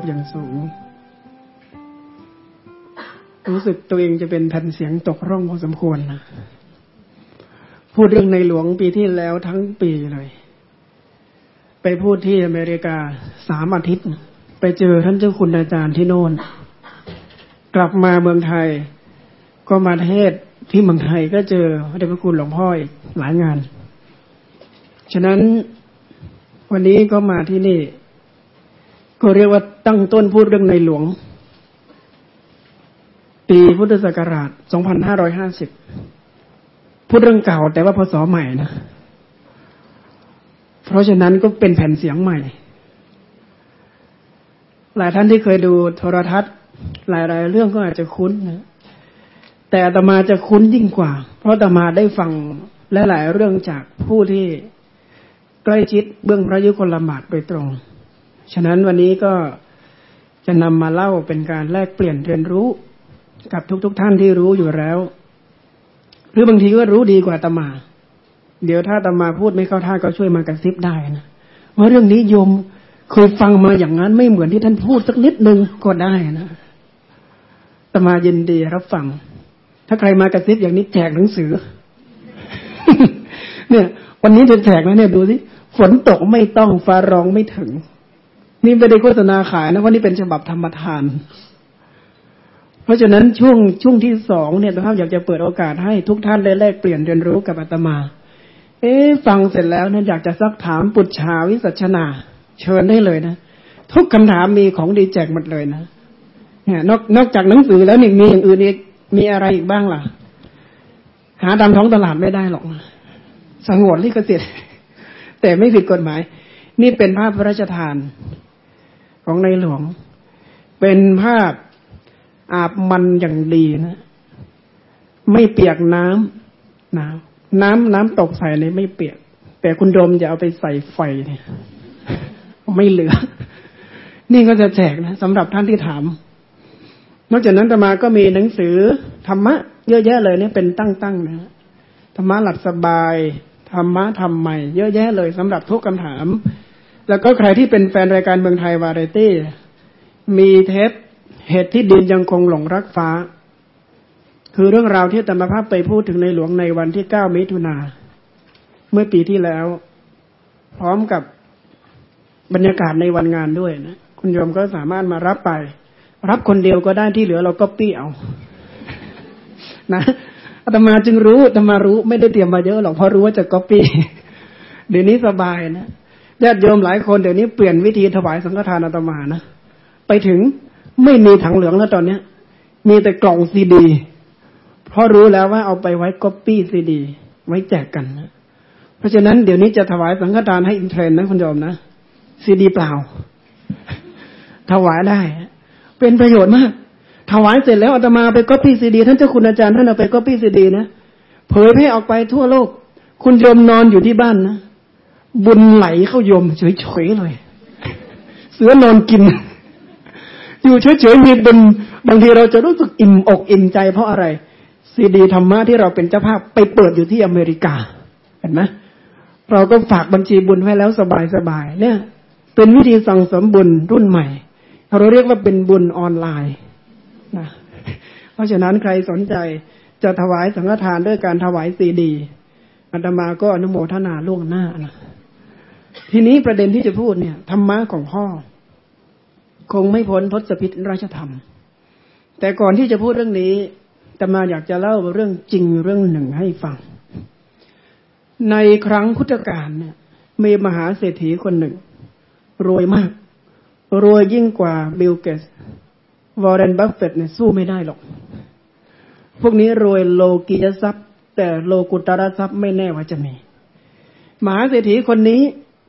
พอย่างสูง รู้สึกตัวเองจะเป็นแผ่นเสียงตกร่องพอสมควรนะพูดเรื่องในหลวงปีที่แล้วทั้งปีเลย ไปพูดที่อเมริกาสามอาทิตย์ ไปเจอท่านเจ้าคุณอาจารย์ที่โน่น กลับมาเมืองไทย ก็มาเทศที่เมืองไทยก็เจอพระเดชพระคุณหลวงพ่ออีกหลายงาน ฉะนั้นวันนี้ก็มาที่นี่ ก็เรียกว่าตั้งต้นพูดเรื่องในหลวง ปีพุทธศักราช 2550 พูดเรื่องเก่า แต่ว่าพศใหม่นะ เพราะฉะนั้นก็เป็นแผ่นเสียงใหม่ หลายท่านที่เคยดูโทรทัศน์ หลายๆ เรื่องก็อาจจะคุ้นนะแต่อาตมาจะคุ้นยิ่งกว่า เพราะอาตมาได้ฟังและหลายเรื่องจากผู้ที่ใกล้ชิดเบื้องพระยุคลบาทโดยตรง ฉะนั้นวันนี้ก็จะนำมาเล่าเป็นการแลกเปลี่ยนเรียนรู้กับทุกๆทท่านที่รู้อยู่แล้ว หรือบางทีก็รู้ดีกว่าตมา เดี๋ยวถ้าตมาพูดไม่เข้าท่าก็ช่วยมากระซิบได้นะว่าเรื่องนี้โยมเคยฟังมาอย่างนั้นไม่เหมือนที่ท่านพูดสักนิดนึงก็ได้นะตมายินดีรับฟัง ถ้าใครมากระซิบอย่างนี้แจกหนังสือ เนี่ย วันนี้จะแจกแล้วเนี่ยดูสิฝนตกไม่ต้องฟ้าร้องไม่ถึง นี่ไม่ได้โฆษณาขายนะว่านี่เป็นฉบับธรรมทาน เพราะฉะนั้นช่วงช่วงที่สองเนี่ยท่านอยากจะเปิดโอกาสให้ทุกท่านได้แลกเปลี่ยนเรียนรู้กับอาตมา เอ๊ฟังเสร็จแล้วเนี่ยอยากจะซักถามปุจฉาวิสัชนา เชิญได้เลยนะทุกคำถามมีของดีแจกหมดเลยนะเนี่ยนอกนอกจากหนังสือแล้วนี่มีอย่างอื่นอีกมีอะไรอีกบ้างล่ะ หาตามท้องตลาดไม่ได้หรอกสงวนลิขสิทธิ์แต่ไม่ผิดกฎหมาย นี่เป็นภาพพระราชทาน ของในหลวง เป็นภาพอาบมันอย่างดีนะ ไม่เปียกน้ำน้ำน้ำน้ำตกใส่เลยไม่เปียก แต่คุณโดมจะเอาไปใส่ไฟเนี่ยไม่เหลือ นี่ก็จะแจกนะสำหรับท่านที่ถาม นอกจากนั้นตมาก็มีหนังสือธรรมะ เยอะแยะเลยเนี่ยเป็นตั้งๆนะธรรมะหลับสบายธรรมะทำใหม่ เยอะแยะเลยสำหรับทุกคำถาม แล้วก็ใครที่เป็นแฟนรายการเมืองไทยวาไรตี้ มีเทปเหตุที่ดินยังคงหลงรักฟ้า คือเรื่องราวที่ธรรมภาพไปพูดถึงในหลวงในวันที่เก้ามิถุนา เมื่อปีที่แล้ว พร้อมกับบรรยากาศในวันงานด้วยนะ คุณโยมก็สามารถมารับไป รับคนเดียวก็ได้ที่เหลือเราก็ปี้เอา นะอาตมาจึงรู้อาตมารู้ไม่ได้เตรียมมาเยอะหรอกเพราะรู้ว่าจะก๊อปปี้เดี๋ยวนี้สบายนะ ญาติโยมหลายคนเดี๋ยวนี้เปลี่ยนวิธีถวายสังฆทานอาตมานะไปถึงไม่มีถังเหลืองแล้วตอนเนี้ย มีแต่กล่องซีดี เพราะรู้แล้วว่าเอาไปไว้ก๊อปปี้ซีดี ไว้แจกกันนะเพราะฉะนั้นเดี๋ยวนี้จะถวายสังฆทานให้ in trend นะคุณโยมนะซีดีเปล่า ถวายได้ เป็นประโยชน์มาก ถวายเสร็จแล้วอาตมาไปก๊อปปี้ซีดีท่านเจ้าคุณอาจารย์ท่านเอาไปก๊อปปี้ซีดีนะเผยแพร่ออกไปทั่วโลก คุณโยมนอนอยู่ที่บ้านนะ บุญไหลเข้าโยมเฉยๆเลย เสือนอนกิน อยู่เฉยๆมีบุญบางทีเราจะรู้สึกอิ่มอกอิ่มใจเพราะอะไร ซีดีธรรมะที่เราเป็นเจ้าภาพไปเปิดอยู่ที่อเมริกา เห็นไหมเราก็ฝากบัญชีบุญไว้แล้วสบายๆเนี่ย เป็นวิธีสั่งสมบุญรุ่นใหม่ เราเรียกว่าเป็นบุญออนไลน์นะเพราะฉะนั้นใครสนใจจะถวายสังฆทานด้วยการถวายซีดีอาตมาก็อนุโมทนาล่วงหน้านะ ทีนี้ประเด็นที่จะพูดเนี่ยธรรมะของพ่อ คงไม่พ้นทศพิธราชธรรม แต่ก่อนที่จะพูดเรื่องนี้จะมาอยากจะเล่าเรื่องจริงเรื่องหนึ่งให้ฟัง ในครั้งพุทธกาลเนี่ยมีมหาเศรษฐีคนหนึ่ง รวยมาก รวยยิ่งกว่าบิลเกตส์ วอร์เรนบัฟเฟตต์เนี่ยสู้ไม่ได้หรอก พวกนี้รวยโลกียทรัพย์ แต่โลกุตระทรัพย์ไม่แน่ว่าจะมี มหาเศรษฐีคนนี้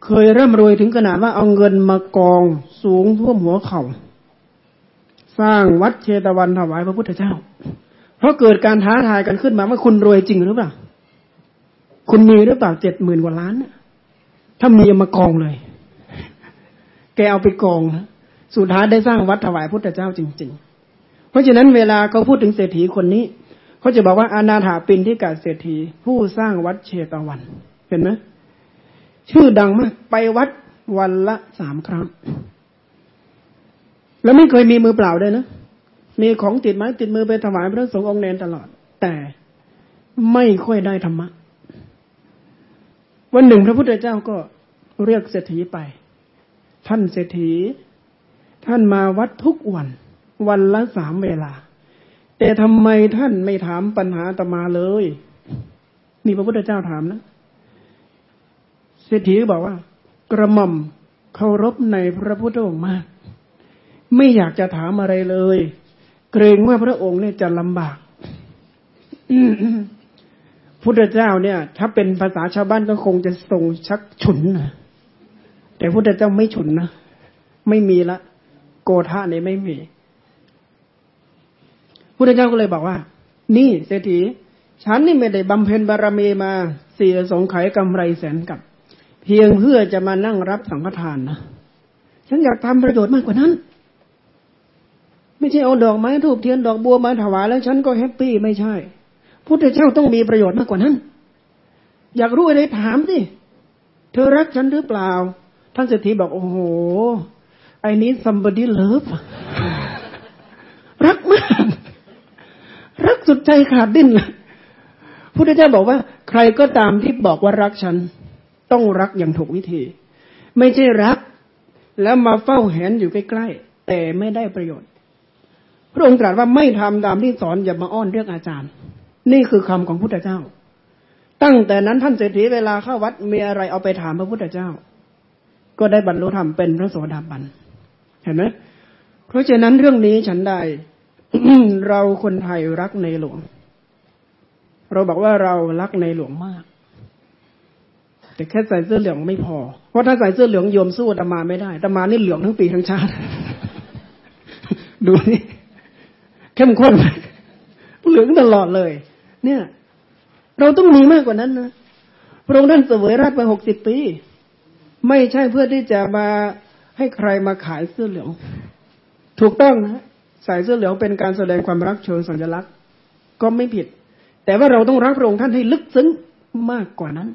เคยร่ำรวยถึงขนาดว่าเอาเงินมากองสูงท่วมหัวเขา่า สร้างวัดเชตวันถวายพระพุทธเจ้า เพราะเกิดการท้าทายกันขึ้นมาว่าคุณรวยจริงหรือเปล่า คุณมีหรือเปล่าเจ็ดหมื่นกว่าล้านถ้ามีมากองเลย แกเอาไปกองนะสุดท้ายได้สร้างวัดถวายพุทธเจ้าจริง ๆ เพราะฉะนั้นเวลาเขาพูดถึงเศรษฐีคนนี้ เขาจะบอกว่าอนาถาปินที่กาเศรษฐีผู้สร้างวัดเชตวัน เห็นไหม ชื่อดังมาก ไปวัดวันละสามครั้ง แล้วไม่เคยมีมือเปล่าเลยนะ มีของติดไม้ติดมือไปถวายพระสงฆ์องค์เนนตลอด แต่ไม่ค่อยได้ธรรมะ วันหนึ่งพระพุทธเจ้าก็เรียกเศรษฐีไป ท่านเศรษฐี ท่านมาวัดทุกวัน วันละสามเวลา แต่ทำไมท่านไม่ถามปัญหาตมาเลย นี่พระพุทธเจ้าถามนะ เศรษฐีบอกว่า กระหม่อมเคารพในพระพุทธองค์มาก ไม่อยากจะถามอะไรเลย เกรงว่าพระองค์เนี่ยจะลำบากพุทธเจ้าเนี่ย ถ้าเป็นภาษาชาวบ้านก็คงจะทรงชักฉุนนะแต่พุทธเจ้าไม่ฉุนนะไม่มีละ โกรธาเนี่ยไม่มีพุทธเจ้าก็เลยบอกว่า นี่เศรษฐีฉันนี่ไม่ได้บำเพ็ญบารมีมาสี่อสงไขยกำไรแสนกัป เพียงเพื่อจะมานั่งรับสังฆทานนะฉันอยากทำประโยชน์มากกว่านั้น ไม่ใช่เอาดอกไม้ธูปเทียนดอกบัวมาถวายแล้ว ฉันก็ happy ไม่ใช่พุทธเจ้าต้องมีประโยชน์มากกว่านั้น อยากรู้อะไรถามสิเธอรักฉันหรือเปล่า ท่านเศรษฐีบอกโอ้โหไอ้นี้ somebody love รักมากรักสุดใจขาดดิ้นพุทธเจ้าบอกว่า ใครก็ตามที่บอกว่ารักฉัน ต้องรักอย่างถูกวิธี ไม่ใช่รัก แล้วมาเฝ้าเห็นอยู่ใกล้ๆแต่ไม่ได้ประโยชน์ พระองค์ตรัสว่าไม่ทำตามที่สอนอย่ามาอ้อนเรื่องอาจารย์ นี่คือคำของพุทธเจ้า ตั้งแต่นั้นท่านเศรษฐีเวลาเข้าวัดมีอะไรเอาไปถามพระพุทธเจ้า ก็ได้บรรลุธรรมเป็นพระโสดาบันเห็นไหมเพราะฉะนั้นเรื่องนี้ฉันได้เราคนไทยรักในหลวง เราบอกว่าเรารักในหลวงมาก แต่แค่ใส่เสื้อเหลืองไม่พอ เพราะถ้าใส่เสื้อเหลืองโยมสู้ตมาไม่ได้ตมานี่เหลืองทั้งปีทั้งชาติ ดูนี่เข้มข้นเหลืองตลอดเลย เนี่ย เราต้องมีมากกว่านั้นนะพระองค์ท่านเสวยราชไปหกสิบปี ไม่ใช่เพื่อที่จะมาให้ใครมาขายเสื้อเหลือง ถูกต้องนะใส่เสื้อเหลืองเป็นการแสดงความรักเชิงสัญลักษณ์ ก็ไม่ผิด แต่ว่าเราต้องรักพระองค์ท่านให้ลึกซึ้งมากกว่านั้น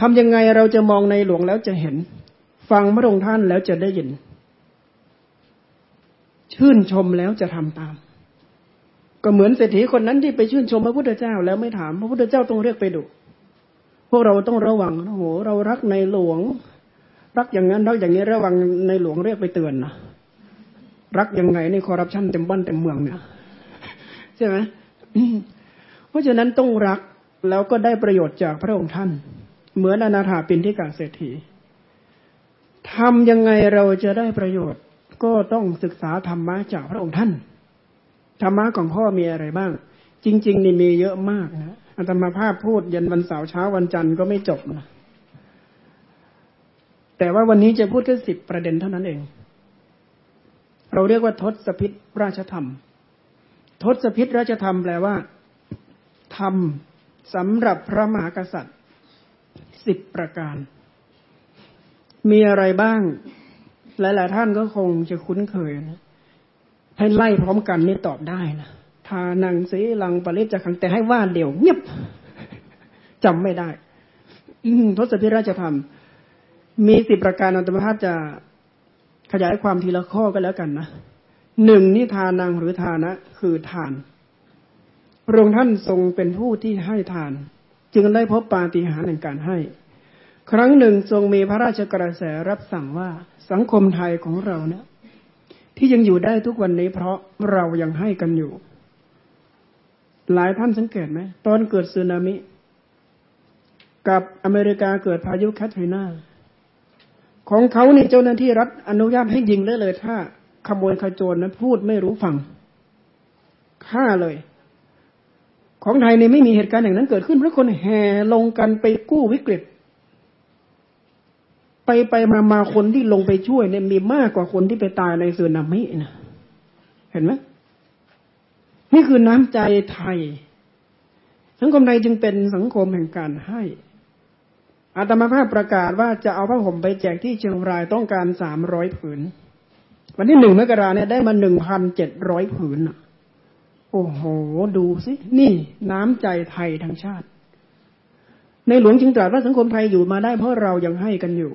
ทำยังไงเราจะมองในหลวงแล้วจะเห็น ฟังพระองค์ท่านแล้วจะได้ยิน ชื่นชมแล้วจะทำตาม ก็เหมือนเศรษฐีคนนั้นที่ไปชื่นชมพระพุทธเจ้า แล้วไม่ถามพระพุทธเจ้าต้องเรียกไปดูพวกเราต้องระวังโอ้โหเรารักในหลวง รักอย่างนั้นรักอย่างนี้ระวังในหลวงเรียกไปเตือนนะรักยังไงนี่คอร์รัปชันเต็มบ้านเต็มเมืองเนี่ยใช่ไหมเพราะฉะนั้นต้องรักแล้วก็ได้ประโยชน์จากพระองค์ท่าน เหมือนอนาถาปินที่กาเศรษฐีทำยังไงเราจะได้ประโยชน์ ก็ต้องศึกษาธรรมะจากพระองค์ท่าน ธรรมะของพ่อมีอะไรบ้าง จริง ๆ นี่มีเยอะมากนะอาตมาภาพพูดยันวันเสาร์เช้าวันจันทร์ก็ไม่จบนะแต่ว่าวันนี้จะพูดแค่สิบประเด็นเท่านั้นเอง เราเรียกว่าทศพิษราชธรรม ทศพิษราชธรรมแปลว่าทำสำหรับพระมหากษัตริย์ สิบประการ มีอะไรบ้าง หลาย ๆ ท่านก็คงจะคุ้นเคยนะให้ไล่พร้อมกันนี่ตอบได้นะทานังสีลังปริจจคังแต่ให้ว่าเดี๋ยวเงียบจำไม่ได้ทศพิราชธรรม มีสิบประการอัตมาภาพจะขยายความทีละข้อก็แล้วกันนะหนึ่งนิทานังหรือทานะ คือทานพระองค์ท่านทรงเป็นผู้ที่ให้ทาน จึงได้พบปาฏิหาริย์ในการให้ ครั้งหนึ่งทรงมีพระราชกระแสรับสั่งว่าสังคมไทยของเราเนี่ย ที่ยังอยู่ได้ทุกวันนี้เพราะเรายังให้กันอยู่ หลายท่านสังเกตไหมตอนเกิดสึนามิ กับอเมริกาเกิดพายุแคทรีนาของเขาเนี่ยเจ้าหน้าที่รัฐอนุญาตให้ยิงได้เลย ถ้าขโมยขโจรนั้นพูดไม่รู้ฟังฆ่าเลย ของไทยเนี่ยไม่มีเหตุการณ์อย่างนั้นเกิดขึ้นเพราะคนแห่ลงกันไปกู้วิกฤต ไปไปมามาคนที่ลงไปช่วยเนี่ยมีมากกว่าคนที่ไปตายในสึนามินะเห็นไหมนี่คือน้ำใจไทย สังคมไทยจึงเป็นสังคมแห่งการให้อาตมาภาพประกาศว่าจะเอาผ้าห่มไปแจกที่เชียงรายต้องการสามร้อยผืน วันที่หนึ่งมกราเนี่ยได้มาหนึ่งพันเจ็ดร้อยผืนอะ โอ้โห ดูสินี่น้ำใจไทยทั้งชาติ ในหลวงจึงตรัสว่าสังคมไทยอยู่มาได้เพราะเรายังให้กันอยู่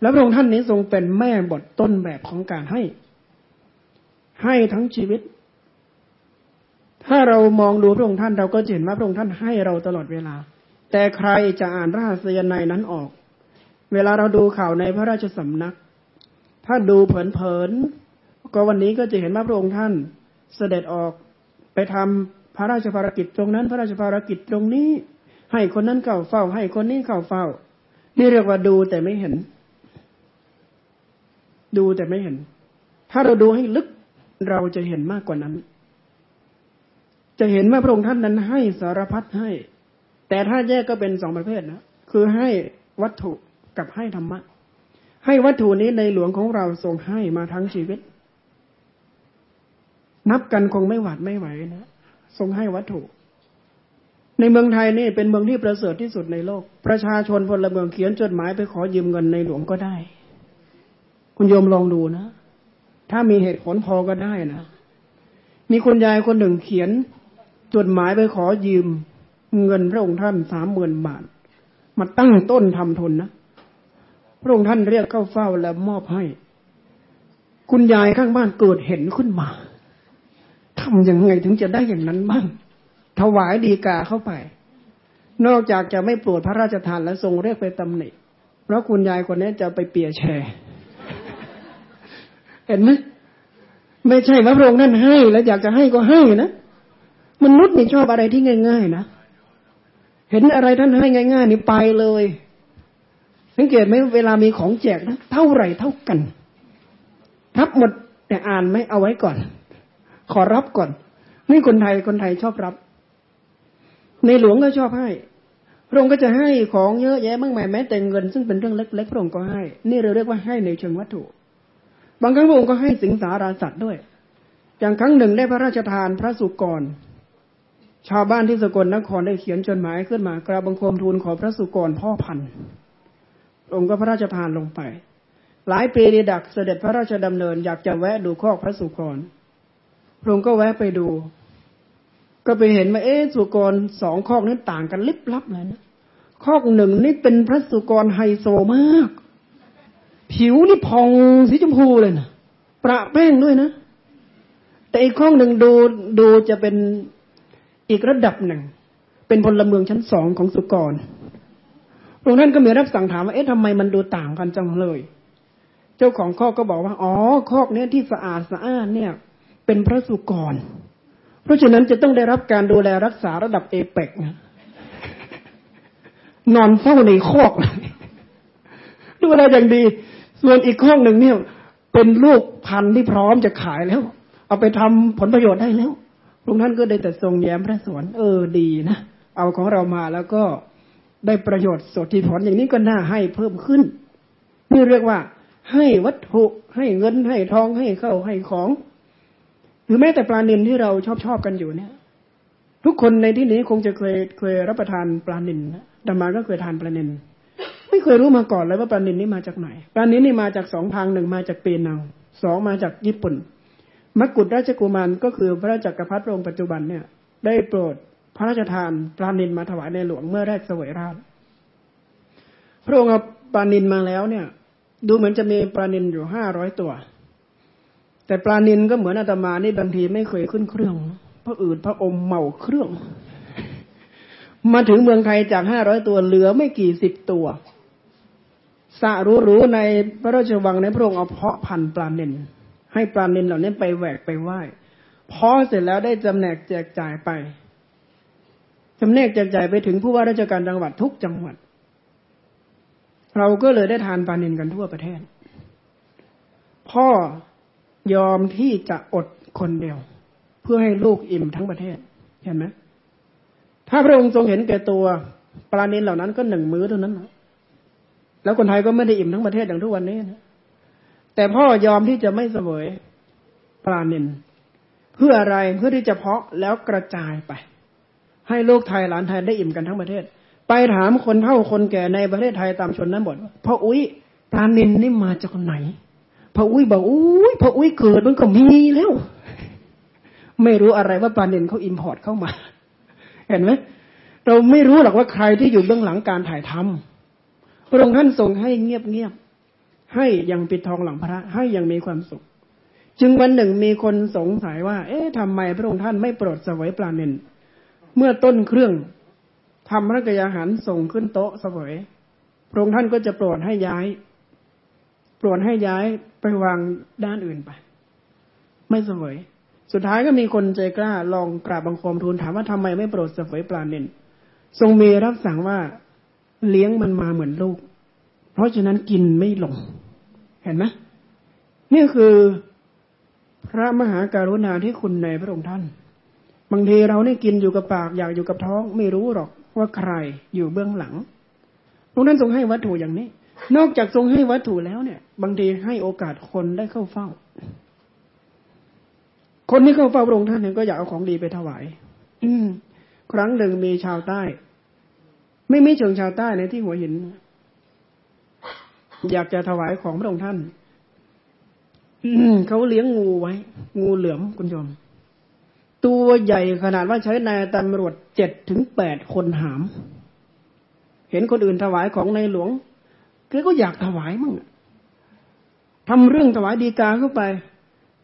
แล้วพระองค์ท่านนี้ทรงเป็นแม่บทต้นแบบของการให้ ให้ทั้งชีวิต ถ้าเรามองดูพระองค์ท่านเราก็เห็นว่าพระองค์ท่านให้เราตลอดเวลา แต่ใครจะอ่านราชยนในนั้นออก เวลาเราดูข่าวในพระราชสำนัก ถ้าดูเผินๆก็วันนี้ก็จะเห็นว่าพระองค์ท่านเสด็จออก ไปทำพระราชภารกิจตรงนั้น พระราชภารกิจตรงนี้ ให้คนนั้นเข้าเฝ้า ให้คนนี้เข้าเฝ้า นี่เรียกว่าดูแต่ไม่เห็น ดูแต่ไม่เห็น ถ้าเราดูให้ลึกเราจะเห็นมากกว่านั้น จะเห็นว่าพระองค์ท่านนั้นให้สารพัดให้ แต่ถ้าแยกก็เป็นสองประเภทนะคือให้วัตถุกับให้ธรรมะ ให้วัตถุนี้ในหลวงของเราทรงให้มาทั้งชีวิต นับกันคงไม่หวาดไม่ไหวนะทรงให้วัตถุ ในเมืองไทยนี่เป็นเมืองที่ประเสริฐที่สุดในโลก ประชาชนพลเมืองเขียนจดหมายไปขอยืมเงินในหลวงก็ได้ คุณโยมลองดูนะ ถ้ามีเหตุผลพอก็ได้นะมีคุณยายคนหนึ่งเขียนจดหมายไปขอยืมเงินพระองค์ท่านสามหมื่นบาท มาตั้งต้นทำทุนนะพระองค์ท่านเรียกเข้าเฝ้าแล้วมอบให้ คุณยายข้างบ้านเกิดเห็นขึ้นมา ทำยังไงถึงจะได้อย่างนั้นบ้าง ถวายดีกาเข้าไป นอกจากจะไม่โปรดพระราชทานและทรงเรียกไปตำหนิเพราะคุณยายคนนี้จะไปเปียแชร์เห็นไหมไม่ใช่พระองค์นั่นให้ แล้วอยากจะให้ก็ให้นะมนุษย์นี่ชอบอะไรที่ง่าย ๆ นะเห็นอะไรท่านให้ง่าย ๆ นี่ไปเลย สังเกตไหมเวลามีของแจกนะเท่าไหร่เท่ากันรับหมดแต่อ่านไม่เอาไว้ก่อน ขอรับก่อน นี่คนไทยคนไทยชอบรับ ในหลวงก็ชอบให้ พระองค์ก็จะให้ของเยอะแยะมากมายแม้แต่เงิน ซึ่งเป็นเรื่องเล็กๆพระองค์ก็ให้ นี่เราเรียกว่าให้ในเชิงวัตถุ บางครั้งพระองค์ก็ให้สิงสาราสัตว์ด้วย อย่างครั้งหนึ่งได้พระราชทานพระสุกร ชาวบ้านที่สกลนครได้เขียนจดหมายขึ้นมากราบบังคมทูลขอพระสุกรพ่อพันธุ์องค์ก็พระราชทานลงไป หลายปีดีดักเสด็จพระราชดำเนินอยากจะแวะดูคอกพระสุกร พระองค์ก็แวะไปดู ก็ไปเห็นว่าเอ๊ะสุกรสองคอกนี้ต่างกันลิบลับเลยนะคอกหนึ่งนี่เป็นพระสุกรไฮโซมาก ผิวนี่พองสีชมพูเลยนะประแป้งด้วยนะแต่อีกข้องหนึ่งดูดูจะเป็นอีกระดับหนึ่ง เป็นพลเมืองชั้นสองของสุกรตรงนั้นก็มีรับสั่งถามว่าเอ๊ะทำไมมันดูต่างกันจังเลย เจ้าของคอกก็บอกว่า อ๋อคอกเนี้ยที่สะอาดสะอ้านเนี่ย เป็นพระสุกร เพราะฉะนั้นจะต้องได้รับการดูแลรักษาระดับเอเปกนะนอนเฝ้าในคอกดูแลอย่างดี ส่วนอีกห้องหนึ่งเนี่ย เป็นลูกพันธุ์ที่พร้อมจะขายแล้ว เอาไปทำผลประโยชน์ได้แล้วลุงท่านก็ได้แต่ทรงแย้มพระสวน เออดีนะเอาของเรามาแล้วก็ได้ประโยชน์สดที่ผลอย่างนี้ก็น่าให้เพิ่มขึ้นนี่เรียกว่าให้วัตถุให้เงินให้ทองให้เข้าให้ของ หรือแม้แต่ปลาเนินที่เราชอบชอบกันอยู่เนี่ย ทุกคนในที่นี้คงจะเคยเคยรับประทานปลาเนินดามาก็เคยทานปลาเนินไม่เคยรู้มาก่อนเลยว่าปลาเนินนี้มาจากไหนปลาเนินนี่มาจากสองทางหนึ่งมาจากเปนังสองมาจากญี่ปุ่นมกุฎราชกุมารก็คือพระจักรพรรดิพระองค์ปัจจุบันเนี่ย ได้โปรดพระราชทานปลาเนินมาถวายในหลวงเมื่อแรกเสวยราชพระองค์เอาปลาเนินมาแล้วเนี่ย ดูเหมือนจะมีปลาเนินอยู่ห้าร้อยตัว แต่ปลานินก็เหมือนอาตมานี่บางทีไม่เคยขึ้นเครื่องพระอืดพระอมเมาเครื่อง มาถึงเมืองไทยจากห้าร้อยตัวเหลือไม่กี่สิบตัวสะรู้ๆในพระราชวังในพระองค์เอาเพาะพันธุ์ปลาเนินให้ปลาเนินเหล่านี้ไปแหวกไปไหว้พอเสร็จแล้วได้จำแนกแจกจ่ายไปจำแนกแจกจ่ายไปถึงผู้ว่าราชการจังหวัดทุกจังหวัด เราก็เลยได้ทานปลาเนินกันทั่วประเทศ พ่อ ยอมที่จะอดคนเดียว เพื่อให้ลูกอิ่มทั้งประเทศ เห็นไหมถ้าพระองค์ทรงเห็นแก่ตัวปลาเนนเหล่านั้นก็หนึ่งมื้อเท่านั้นนะแล้วคนไทยก็ไม่ได้อิ่มทั้งประเทศอย่างทุกวันนี้นะแต่พ่อยอมที่จะไม่เสวยปลาเนนเพื่ออะไรเพื่อที่จะเพาะแล้วกระจายไป ให้ลูกไทยหลานไทยได้อิ่มกันทั้งประเทศ ไปถามคนเฒ่าคนแก่ในประเทศไทยตามชนนั้นหมดพ่ออุ้ยปลาเนนนี่มาจากไหน พระอุ้ยบอกอุ้ยพระอุ้ยเกิดมันก็มีแล้ว ไม่รู้อะไรว่าปลาเด่นเขาอิมพอร์ตเข้ามา เห็นไหมเราไม่รู้หรอกว่าใครที่อยู่เบื้องหลังการถ่ายทำพระองค์ท่านทรงให้เงียบๆให้อย่างปิดทองหลังพระ ให้อย่างมีความสุข จึงวันหนึ่งมีคนสงสัยว่า เอ๊ะทำไมพระองค์ท่านไม่โปรดสวยปลาเนนเมื่อต้นเครื่องทำพระกยาหารส่งขึ้นโต๊ะสวยพระองค์ท่านก็จะโปรดให้ย้าย โปรดให้ย้ายไปวางด้านอื่นไป ไม่เสวย สุดท้ายก็มีคนใจกล้า ลองกราบบังคมทูลถามว่าทำไมไม่โปรดเสวยปลาเนนทรงมีรับสั่งว่าเลี้ยงมันมาเหมือนลูก เพราะฉะนั้นกินไม่ลง เห็นไหมนี่คือพระมหาการุณาที่คุณในพระองค์ท่าน บางทีเราเนี่กินอยู่กับปากอยากอยู่กับท้อง ไม่รู้หรอกว่าใครอยู่เบื้องหลังพระองค์ท่านทรงให้วัตถุอย่างนี้ นอกจากทรงให้วัตถุแล้วเนี่ย บางทีให้โอกาสคนได้เข้าเฝ้า คนที่เข้าเฝ้าพระองค์ท่านเนี่ยก็อยากเอาของดีไปถวาย อืครั้งหนึ่งมีชาวใต้ ไม่มีเชิงชาวใต้ในที่หัวหิน อยากจะถวายของพระองค์ท่านเขาเลี้ยงงูไว้ งูเหลือมคุณชมตัวใหญ่ขนาดว่าใช้นายตำรวจเจ็ดถึงแปดคนหาม เห็นคนอื่นถวายของในหลวง แกก็อยากถวายมั่งทำเรื่องถวายดีกาเข้าไป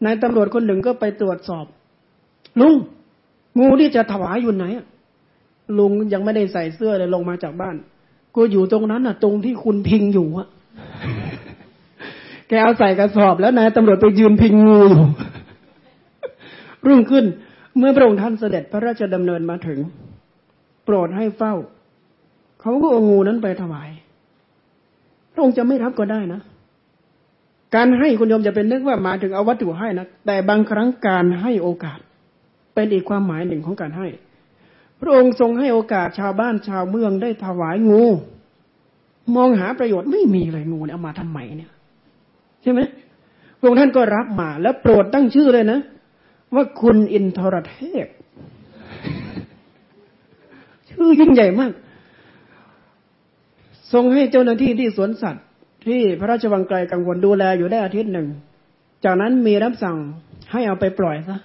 นายตำรวจคนหนึ่งก็ไปตรวจสอบ ลุงงูที่จะถวายอยู่ไหนลุงยังไม่ได้ใส่เสื้อเลยลงมาจากบ้าน ก็อยู่ตรงนั้นน่ะ ตรงที่คุณพิงอยู่อะแกเอาใส่กระสอบแล้วนายตำรวจไปยืนพิงงูอยู่ รุ่งขึ้น เมื่อพระองค์ท่านเสด็จพระราชดำเนินมาถึง โปรดให้เฝ้า เขาก็เอางูนั้นไปถวาย พระองค์จะไม่รับก็ได้นะ การให้คุณโยมจะเป็นนึกว่ามาถึงเอาวัตถุให้นะ แต่บางครั้งการให้โอกาส เป็นอีกความหมายหนึ่งของการให้ พระองค์ทรงให้โอกาสชาวบ้านชาวเมืองได้ถวายงู มองหาประโยชน์ไม่มีเลยงูเนี่ยเอามาทำไมเนี่ย ใช่ไหมพระองค์ท่านก็รับมาแล้วโปรดตั้งชื่อเลยนะ ว่าคุณอินทรเทพชื่อยิ่งใหญ่มาก ทรงให้เจ้าหน้าที่ที่สวนสัตว์ ที่พระราชวังไกลกังวลดูแลอยู่ได้อาทิตย์หนึ่ง จากนั้นมีรับสั่งให้เอาไปปล่อยซะ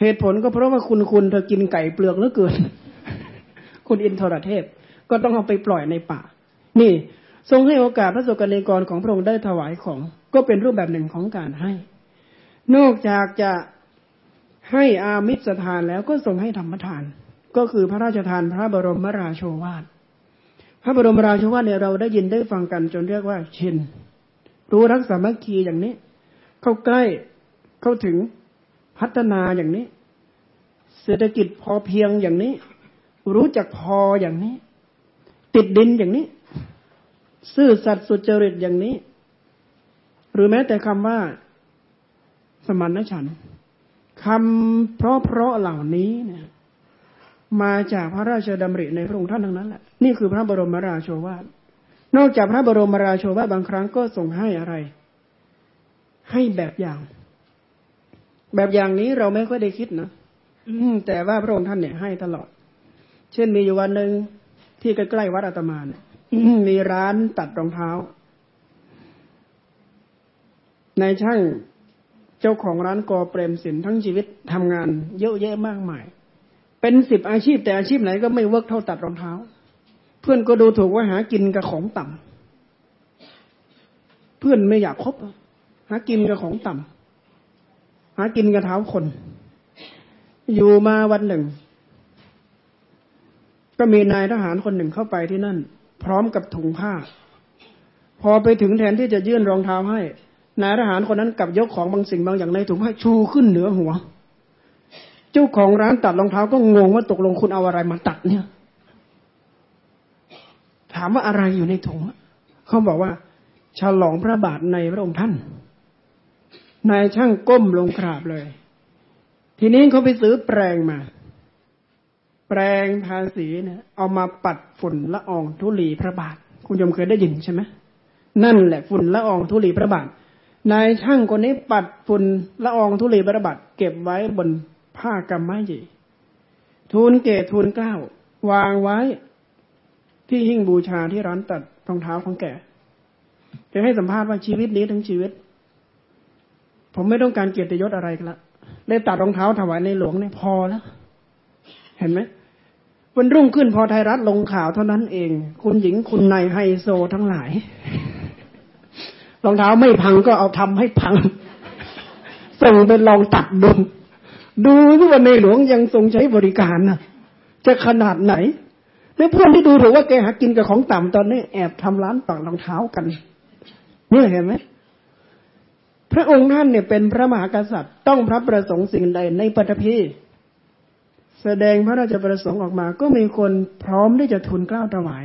เหตุผลก็เพราะว่าคุณคุณเธอกินไก่เปลือกเหลือเกิน คุณอินทรเทพ ก็ต้องเอาไปปล่อยในป่า นี่ ทรงให้โอกาสพระสกนิกรของพระองค์ได้ถวายของ ก็เป็นรูปแบบหนึ่งของการให้ นอกจากจะให้อามิสทานแล้วก็ทรงให้ธรรมทาน ก็คือพระราชทานพระบรมราโชวาท พระบรมราชวาทเนี่ยเราได้ยินได้ฟังกันจนเรียกว่า ชิน รู้รักสามัคคีอย่างนี้ เข้าใกล้เข้าถึงพัฒนาอย่างนี้ เศรษฐกิจพอเพียงอย่างนี้ รู้จักพออย่างนี้ ติดดินอย่างนี้ ซื่อสัตย์สุจริตอย่างนี้ หรือแม้แต่คำว่า สมณฉันคำเพราะเพราะเหล่านี้เนี่ย มาจากพระราชดำริในพระองค์ท่านทั้งนั้นแหละนี่คือพระบรมราโชวาทนอกจากพระบรมราโชวาทบางครั้งก็ส่งให้อะไร ให้แบบอย่าง แบบอย่างนี้เราไม่ค่อยได้คิดนะแต่ว่าพระองค์ท่านเนี่ยให้ตลอด เช่นมีอยู่วันหนึ่งที่ใกล้ๆวัดอาตมาเนี่ยมีร้านตัดรองเท้านายช่างเจ้าของร้านกอเปรมสินทั้งชีวิตทำงานเยอะแยะมากมาย เป็นสิบอาชีพแต่อาชีพไหนก็ไม่ work เท่าตัดรองเท้า เพื่อนก็ดูถูกว่าหากินกับของต่ำเพื่อนไม่อยากคบ หากินกับของต่ำหากินกับเท้าคน อยู่มาวันหนึ่ง ก็มีนายทหารคนหนึ่งเข้าไปที่นั่น พร้อมกับถุงผ้า พอไปถึงแทนที่จะยื่นรองเท้าให้นายทหารคนนั้นกับยกของบางสิ่งบางอย่างในถุงผ้าชูขึ้นเหนือหัว เจ้าของร้านตัดรองเท้าก็งงว่าตกลงคุณเอาอะไรมาตัดเนี่ย ถามว่าอะไรอยู่ในถุงเขาบอกว่า ฉลองพระบาทในพระองค์ท่าน นายช่างก้มลงกราบเลย ทีนี้เขาไปซื้อแปรงมา แปรงทาสีเนี่ย เอามาปัดฝุ่นละอองธุลีพระบาท คุณยมเคยได้ยินใช่ไหมนั่นแหละฝุ่นละอองธุลีพระบาทนายช่างคนนี้ปัดฝุ่นละอองธุลีบระบัตเก็บไว้บน ผ้ากำมะหยี่ทูลเกตทูลเกล้าวางไว้ ที่หิ้งบูชาที่ร้านตัดรองเท้าของแกแกให้สัมภาษณ์ว่าชีวิตนี้ทั้งชีวิต ผมไม่ต้องการเกียรติยศอะไรกันละได้ตัดรองเท้าถวายในหลวงเนี่ยพอแล้ว เห็นไหมวันรุ่งขึ้นพอไทยรัฐลงข่าวเท่านั้นเอง คุณหญิงคุณนายไฮโซทั้งหลายรองเท้าไม่พังก็เอาทำให้พัง ส่งไปลองตัดดู ดูว่าในหลวงยังทรงใช้บริการนะจะขนาดไหน แล้วเพื่อนที่ดูถูกว่าแกหากินกับของต่ำตอนนี้แอบทำร้านตักรองเท้ากันเนี่ยเห็นไหมพระองค์ท่านเนี่ยเป็นพระมหากษัตริย์ต้องพระประสงค์สิ่งใดในปฐพีแสดงพระราชประสงค์ออกมา ก็มีคนพร้อมที่จะทุนกล้าวถวาย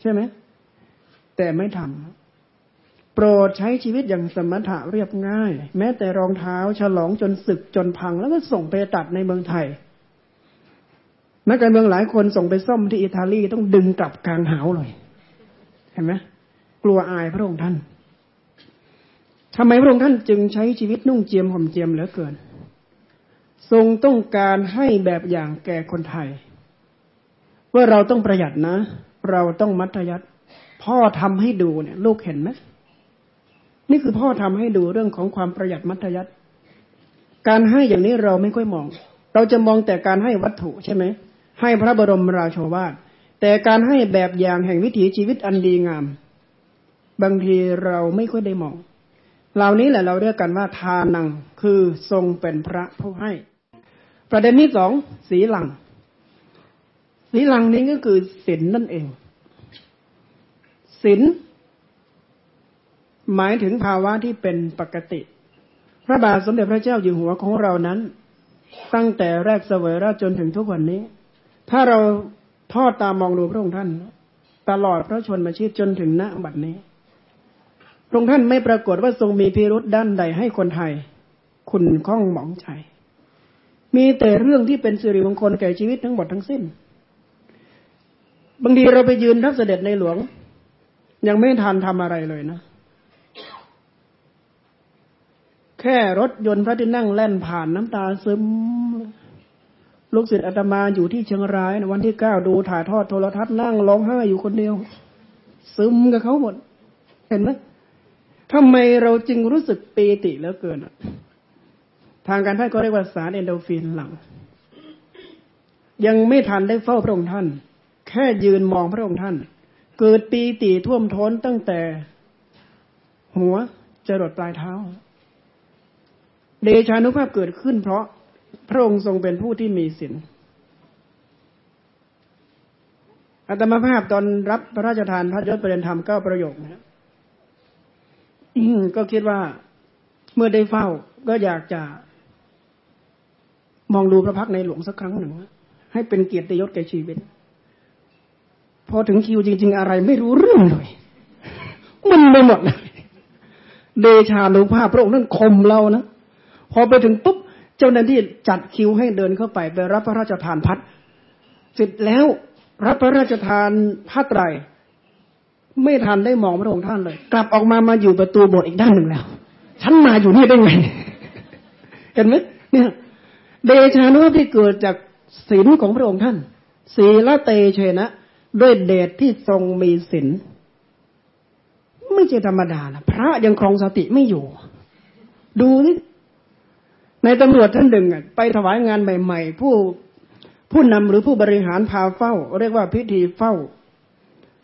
ใช่ไหมแต่ไม่ทำ โปรดใช้ชีวิตอย่างสมถะเรียบง่าย แม้แต่รองเท้าฉลองจนสึกจนพังแล้วก็ส่งไปตัดในเมืองไทย นักการเมืองหลายคนส่งไปซ่อมที่อิตาลีต้องดึงกลับกลางหาวเลย เห็นไหมกลัวอายพระองค์ท่านทำไมพระองค์ท่านจึงใช้ชีวิตนุ่งเจียมห่มเจียมเหลือเกิน ทรงต้องการให้แบบอย่างแก่คนไทย ว่าเราต้องประหยัดนะ เราต้องมัธยัติพ่อทำให้ดูเนี่ย ลูกเห็นไหม นี่คือพ่อทำให้ดูเรื่องของความประหยัดมัธยัติการให้อย่างนี้เราไม่ค่อยมอง เราจะมองแต่การให้วัตถุใช่ไหม ให้พระบรมราโชวาท แต่การให้แบบอย่างแห่งวิถีชีวิตอันดีงาม บางทีเราไม่ค่อยได้มอง เหล่านี้แหละเราเรียกกันว่าทานัง คือทรงเป็นพระผู้ให้ ประเด็นที่สองสีหลัง สีหลังนี้ก็คือศีลนนั่นเองศีล หมายถึงภาวะที่เป็นปกติ พระบาทสมเด็จพระเจ้าอยู่หัวของเรานั้น ตั้งแต่แรกเสวยราชจนถึงทุกวันนี้ ถ้าเราทอดตามองดูพระองค์ท่าน ตลอดพระชนมาชีพจนถึงณบัดนี้พระองค์ท่านไม่ปรากฏว่าทรงมีพิรุษด้านใดให้คนไทย คุณข้องหมองใจ มีแต่เรื่องที่เป็นสิริมงคลแก่ชีวิตทั้งหมดทั้งสิ้น บางทีเราไปยืนรับเสด็จในหลวง ยังไม่ทันทำอะไรเลยนะ แค่รถยนต์พระที่นั่งแล่นผ่านน้ำตาซึม ลูกศิษย์อาตมาอยู่ที่เชียงรายวันที่เก้าดูถ่ายทอดโทรทัศน์นั่งร้องไห้อยู่คนเดียว ซึมกับเขาหมด เห็นไหมทำไมเราจึงรู้สึกปีติเหลือเกินทางการแพทย์ก็เรียกว่าสารเอนโดฟินหลัง ยังไม่ทันได้เฝ้าพระองค์ท่าน แค่ยืนมองพระองค์ท่าน เกิดปีติท่วมท้นตั้งแต่ หัวจรดปลายเท้า เดชานุภาพเกิดขึ้น เพราะพระองค์ทรงเป็นผู้ที่มีศีลอัตมาภาพตอนรับพระราชทานพระยศประเด็นธรรมเก้าประโยคนะก็คิดว่าเมื่อได้เฝ้าก็อยากจะ มองดูพระพักในหลวงสักครั้งหนึ่งให้เป็นเกียรติยศแก่ชีวิต พอถึงคิวจริง ๆ อะไรไม่รู้เรื่องเลยมันไปหมดเลยเดชานุภาพพระองค์นั้นคมเรานะ พอไปถึงปุ๊บเจ้าหน้าที่จัดคิวให้เดินเข้าไปไปรับพระราชทานพัดเสร็จแล้วรับพระราชทานผ้าไตรไม่ทันได้มองพระองค์ท่านเลย กลับออกมามาอยู่ประตูโบสถ์อีกด้านหนึ่งแล้ว ฉันมาอยู่นี่ได้ไง เห็นไหมเนี่ย เดชานุภาพที่เกิดจากศีลของพระองค์ท่านศีลเตเชนะด้วยเดชที่ทรงมีศีลไม่ใช่ธรรมดานะพระยังครองสติไม่อยู่ ดูนี่ ในตำรวจท่านหนึ่งไปถวายงานใหม่ ๆ ผู้ผู้นำหรือผู้บริหารพาเฝ้า เรียกว่าพิธีเฝ้า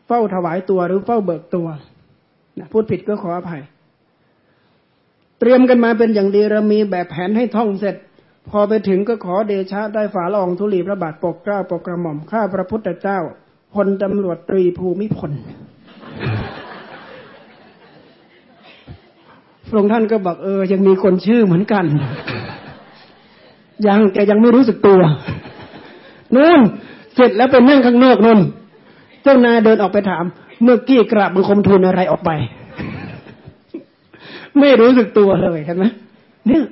เฝ้าถวายตัวหรือเฝ้าเบิกตัวนะพูดผิดก็ขออภัย เตรียมกันมาเป็นอย่างดีเรามีแบบแผนให้ท่องเสร็จ พอไปถึงก็ขอเดชะได้ฝาลองทุลีพระบาทปกเกล้าปกกระหม่อมข้าพระพุทธเจ้าพลตำรวจตรีภูมิพลพระองค์ท่านก็บอกเออ ยังมีคนชื่อเหมือนกัน ยังแกยังไม่รู้สึกตัวนู่นเสร็จแล้วไปนั่งข้างนอกนู่น เจ้านายเดินออกไปถาม เมื่อกี้กราบบังคมทูลอะไรออกไป ไม่รู้สึกตัวเลยเห็นไหมเนี่ย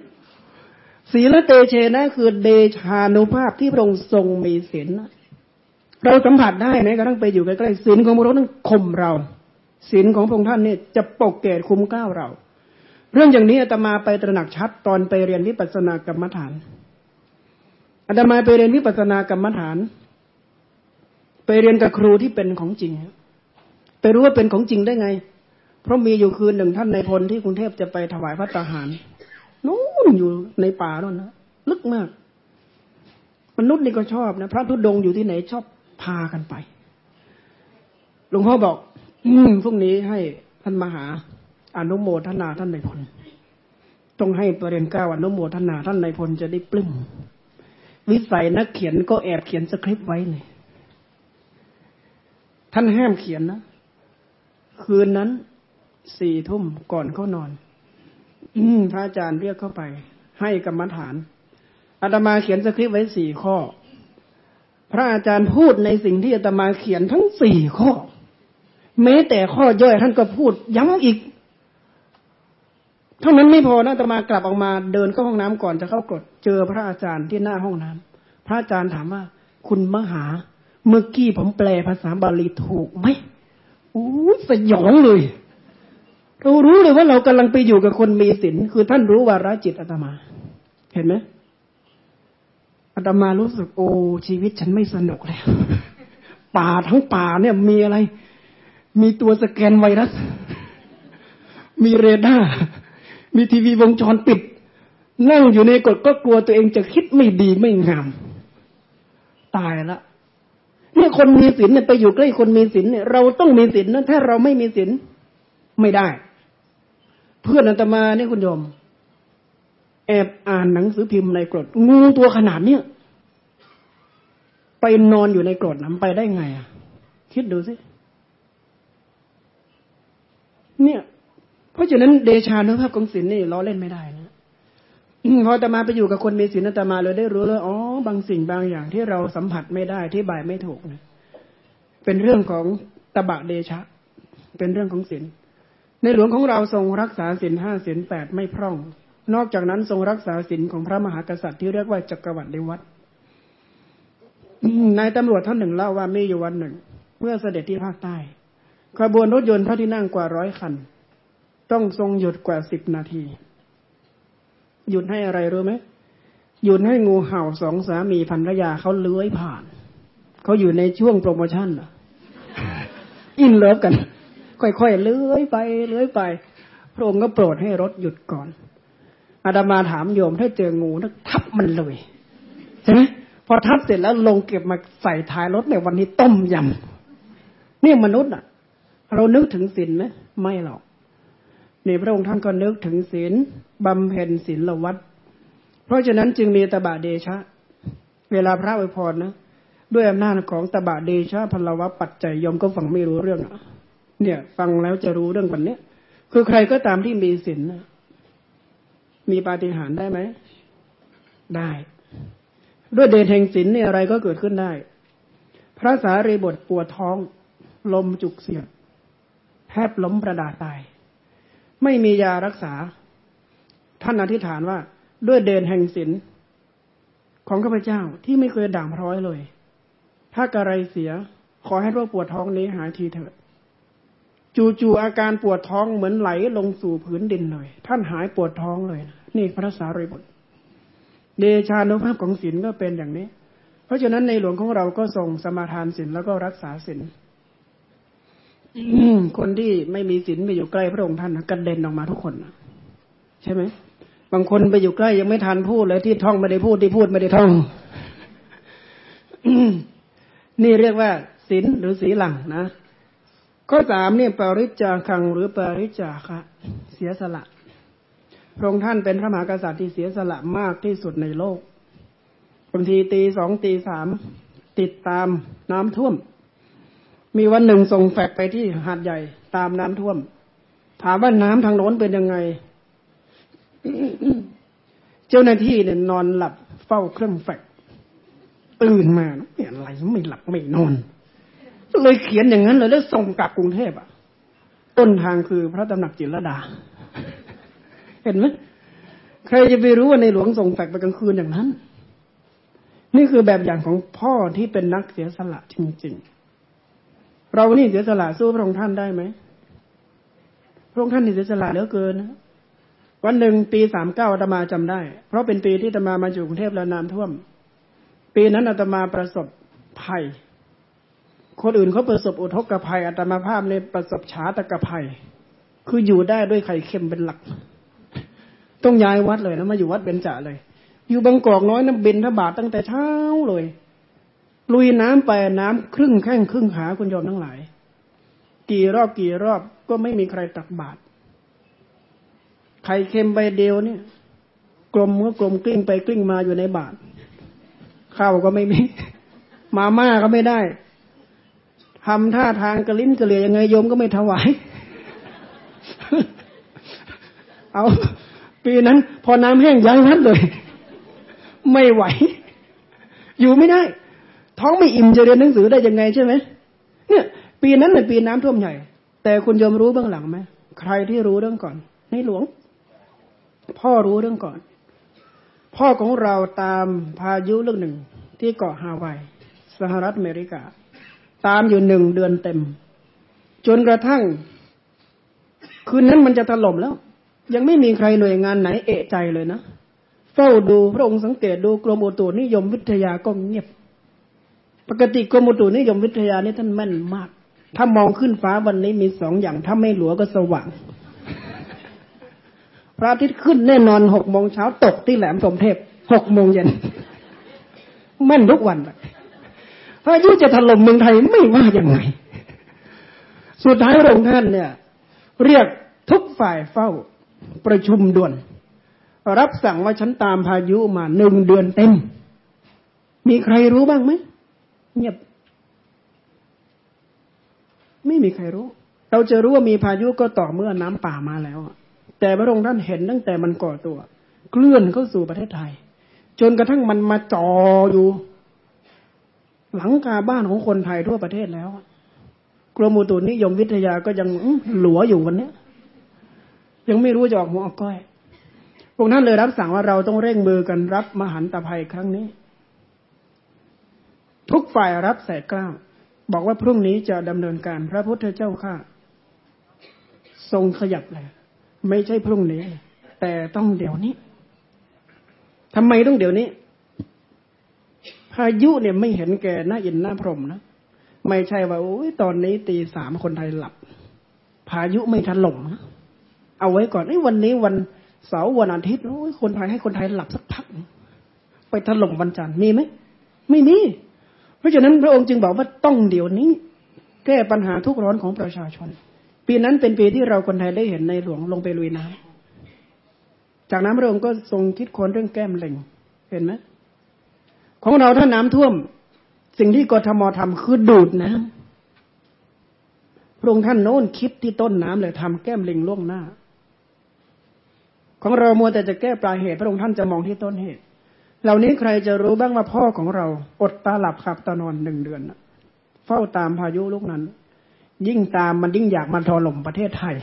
ศีลเตเชนะ คือเดชานุภาพที่พระองค์ทรงมีศีลเราสัมผัสได้ไหมกระทั่งไปอยู่ใกล้ๆศีลของพระองค์นั้นข่มเราศีลของพระองค์ท่านเนี่ยจะปกเกตคุ้มก้าวเรา เรื่องอย่างนี้อาตมาไปตระหนักชัดตอนไปเรียนวิปัสสนากรรมฐาน อาตมาไปเรียนวิปัสสนากรรมฐาน ไปเรียนกับครูที่เป็นของจริงไปรู้ว่าเป็นของจริงได้ไง เพราะมีอยู่คืนหนึ่งท่านในพลที่กรุงเทพจะไปถวายพระตาหารนู้นอยู่ในป่าโน่นนะลึกมาก มนุษย์นี่ก็ชอบนะพระทุดงอยู่ที่ไหนชอบพากันไปหลวงพ่อบอก อืมพรุ่งนี้ให้ท่านมหาอนุโมทนาท่านในพลต้องให้ประเด็นเก้าอนุโมทนาท่านในพลจะได้ปลื้ม วิสัยนักเขียนก็แอบเขียนสคริปต์ไว้เลย ท่านห้ามเขียนนะ คืนนั้นสี่ทุ่มก่อนเข้านอน อืพระอาจารย์เรียกเข้าไป ให้กรรมฐานอาตมาเขียนสคริปต์ไว้สี่ข้อ พระอาจารย์พูดในสิ่งที่อาตมาเขียนทั้งสี่ข้อ แม้แต่ข้อย่อยท่านก็พูดย้ำอีก เท่านั้นไม่พอนะอาตมากลับออกมาเดินเข้าห้องน้ำก่อนจะเข้ากดเจอพระอาจารย์ที่หน้าห้องน้ำพระอาจารย์ถามว่า คุณมหา เมื่อกี้ผมแปลภาษาบาลีถูกไหมโอ้สยองเลยเรารู้เลยว่าเรากำลังไปอยู่กับคนมีศีลคือท่านรู้วาระจิตอาตมา เห็นไหมอาตมารู้สึกโอ้ชีวิตฉันไม่สนุกเลยป่าทั้งป่าเนี่ยมีอะไร มีตัวสแกนไวรัส มีเรดาร์ มีทีวีวงจรปิดนั่งอยู่ในกฎก็กลัวตัวเองจะคิดไม่ดีไม่งาม ตายละเนี่ยคนมีศีลเนี่ยไปอยู่ใกล้คนมีศีลเนี่ยเราต้องมีศีลนะถ้าเราไม่มีศีลไม่ได้ เพื่อนอาตมาเนี่ยคุณโยม แอบอ่านหนังสือพิมพ์ในกรดงูตัวขนาดเนี้ยไปนอนอยู่ในกรดน้ำไปได้ไงอะ คิดดูสิเนี่ย เพราะฉะนั้นเดชานุภาพของศีลนี่ล้อเล่นไม่ได้นะพอตมาไปอยู่กับคนมีศีลตมาเลยได้รู้เลยอ๋อบางสิ่งบางอย่างที่เราสัมผัสไม่ได้ที่บายไม่ถูกนะเป็นเรื่องของตบะเดชะ เป็นเรื่องของศีลในหลวงของเราทรงรักษาศีลห้าศีลแปดไม่พร่อง นอกจากนั้นทรงรักษาศีลของพระมหากษัตริย์ที่เรียกว่าจักรวรรดิวัดนายตำรวจท่านหนึ่งเล่าว่ามีอยู่วันหนึ่ง เมื่อเสด็จที่ภาคใต้ขบวนรถยนต์พระที่นั่งกว่าร้อยคัน ต้องทรงหยุดกว่าสิบนาที หยุดให้อะไรรู้ไหมหยุดให้งูเห่าสองสามีภรรยาเขาเลื้อยผ่าน เขาอยู่ในช่วงโปรโมชั่นอินเลิฟกัน ค่อยๆเลื้อยไปเลื้อยไป พระองค์ก็โปรดให้รถหยุดก่อน อาดามาถามโยมถ้าเจองูนักทับมันเลยใช่ไหมพอทับเสร็จแล้วลงเก็บมาใส่ท้ายรถในวันนี้ต้มยำนี่มนุษย์อะ เรานึกถึงศีลไหมไม่หรอก นี่พระองค์ท่านก็นึกถึงศีลบำเพ็ญศีลวัดเพราะฉะนั้นจึงมีตบะเดชะ เวลาพระอวยพรนะด้วยอำนาจของตบะเดชะพลวะปัจจัยยมก็ฟังไม่รู้เรื่องอะเนี่ย ฟังแล้วจะรู้เรื่องวันนี้คือใครก็ตามที่มีศีลมีปาฏิหาริย์ได้ไหมได้ ด้วยเดชแห่งศีลเนี่ยอะไรก็เกิดขึ้นได้ พระสารีบทปวดท้อง ลมจุกเสียดแทบล้มประดาตาย ไม่มียารักษา ท่านอธิษฐานว่า ด้วยเดชแห่งศีลของข้าพเจ้าที่ไม่เคยด่างพร้อยเลย ถ้ากระไรเสีย ขอให้โรคปวดท้องนี้หายทีเถิดจู่ๆอาการปวดท้องเหมือนไหลลงสู่พื้นดินเลย ท่านหายปวดท้องเลยนะนี่พระสารีบุตรเดชานุภาพของศีลก็เป็นอย่างนี้ เพราะฉะนั้นในหลวงของเราก็ส่งสมาทานศีลแล้วก็รักษาศีล คนที่ไม่มีศีลไปอยู่ใกล้พระองค์ท่านกระเด็นออกมาทุกคนใช่ไหมบางคนไปอยู่ใกล้ยังไม่ทันพูดเลยที่ท่องไม่ได้พูดที่พูดไม่ได้ท่องนี่เรียกว่าศีลหรือศีหลังนะข้อสามเนี่ยปริจาคังหรือปริจาคะเสียสละพระองค์ท่านเป็นพระมหากษัตริย์ที่เสียสละมากที่สุดในโลกบางทีตีสองตีสามติดตามน้ำท่วม มีวันหนึ่งส่งแฟกไปที่หาดใหญ่ตามน้ำท่วม ถามว่าน้ำทางโน้นเป็นยังไง เจ้าหน้าที่เนี่ยนอนหลับเฝ้าเครื่องแฟกตื่นมาเนี่ยอะไรไม่หลับไม่นอน เลยเขียนอย่างนั้นเลยแล้วส่งกลับกรุงเทพอะ ต้นทางคือพระตำหนักจิรดา เห็นไหมใครจะไปรู้ว่าในหลวงส่งแฟกไปกลางคืนอย่างนั้น นี่คือแบบอย่างของพ่อที่เป็นนักเสียสละจริงๆ เรานี่เสียสละสู้พระองค์ท่านได้ไหมพระองค์ท่านนี่เสียสละเหลือเกินนะวันหนึ่งปีสามเก้าอาตมาจำได้ เพราะเป็นปีที่อาตมามาอยู่กรุงเทพแล้วน้ำท่วม ปีนั้นอาตมาประสบภัย คนอื่นเขาประสบอุทกภัยอัตมาภาพในประสบชาตกภัย คืออยู่ได้ด้วยไข่เค็มเป็นหลัก ต้องย้ายวัดเลยนะมาอยู่วัดเบญจเลย อยู่บางกอกน้อยนะบินทบาทตั้งแต่เช้าเลย ลุยน้ำไปน้ำครึ่งแข้งครึ่งขาคุณโยมทั้งหลาย กี่รอบกี่รอบก็ไม่มีใครตักบาตรไข่เค็มใบเดียวเนี่ย กลมก็กลมกลิ้งไปกลิ้งมาอยู่ในบาตรข้าวก็ไม่มี มาม่าก็ไม่ได้ทำท่าทางกระลิ้นกระเหลี่ยยังไงโยมก็ไม่ถวาย เอา ปีนั้น พอน้ำแห้งย้ายวัดเลย ไม่ไหว อยู่ไม่ได้ ท้องไม่อิ่มจะเรียนหนังสือได้ยังไงใช่ไหมเนี่ย ปีนั้นเป็นปีน้ำท่วมใหญ่ แต่คุณยอมรู้เบื้องหลังไหมใครที่รู้เรื่องก่อนในหลวง พ่อรู้เรื่องก่อน พ่อของเราตามพายุเรื่องหนึ่งที่เกาะฮาวาย สหรัฐอเมริกา ตามอยู่หนึ่งเดือนเต็ม จนกระทั่ง คืนนั้นมันจะถล่มแล้ว ยังไม่มีใครหน่วยงานไหนเอะใจเลยนะเฝ้าดูพระองค์สังเกตดูกรมอุตุนิยมวิทยาก็เงียบ ปกติกรมอุตุนิยมวิทยานี่ท่านแม่นมาก ถ้ามองขึ้นฟ้าวันนี้มีสองอย่าง ถ้าไม่หลัวก็สว่าง พระอาทิตย์ขึ้นแน่นอนหกโมงเช้าตกที่แหลมสมเทพหกโมงเย็นแม่นทุกวันพระยุจะถล่มเมืองไทยไม่ว่าอย่างไง สุดท้ายพระองค์ท่านเนี่ย เรียกทุกฝ่ายเฝ้าประชุมด่วน รับสั่งว่าฉันตามพายุมาหนึ่งเดือนเต็ม มีใครรู้บ้างไหม เงียบ ไม่มีใครรู้ เราจะรู้ว่ามีพายุก็ต่อเมื่อน้ำป่ามาแล้ว แต่พระองค์ท่านเห็นตั้งแต่มันก่อตัว เคลื่อนเข้าสู่ประเทศไทย จนกระทั่งมันมาจ่ออยู่ หลังคาบ้านของคนไทยทั่วประเทศแล้วกรมอุตุนิยมวิทยาก็ยังหลัวอยู่วันนี้ยังไม่รู้จะออกหัวออกก้อยพวกนั้นเลยรับสั่งว่าเราต้องเร่งมือกันรับมหันตภัยครั้งนี้ ทุกฝ่ายรับใส่กล้าวบอกว่าพรุ่งนี้จะดำเนินการพระพุทธเจ้าข้าทรงขยับเลยไม่ใช่พรุ่งนี้ แต่ต้องเดี๋ยวนี้ทำไมต้องเดี๋ยวนี้ พายุเนี่ยไม่เห็นแก่หน้าอินหน้าพรมนะไม่ใช่ว่าโอ้ยตอนนี้ตีสามคนไทยหลับ พายุไม่ถล่มนะเอาไว้ก่อนไอ้วันนี้วันเสาร์วันอาทิตย์โอ้ยคนไทยให้คนไทยหลับสักพัก ไปถล่มวันจันทร์มีไหมไม่มี เพราะฉะนั้นพระองค์จึงบอกว่าต้องเดี๋ยวนี้ แก้ปัญหาทุกร้อนของประชาชน ปีนั้นเป็นปีที่เราคนไทยได้เห็นในหลวงลงไปลุยน้ำจากนั้นพระองค์ก็ทรงคิดค้นเรื่องแก้มเหล่งเห็นไหมของเราถ้าน้ำท่วม สิ่งที่กทมทำคือดูดน้ำพระองค์ท่านโน้นคิดที่ต้นน้ำเลยทำแก้มเลิงล่วงหน้า ของเรามัวแต่จะแก้ปลายเหตุ พระองค์ท่านจะมองที่ต้นเหตุ เหล่านี้ใครจะรู้บ้างว่าพ่อของเรา อดตาหลับขับตานอนหนึ่งเดือนเฝ้าตามพายุลูกนั้น ยิ่งตามมันยิ่งอยากมาถล่มประเทศไทย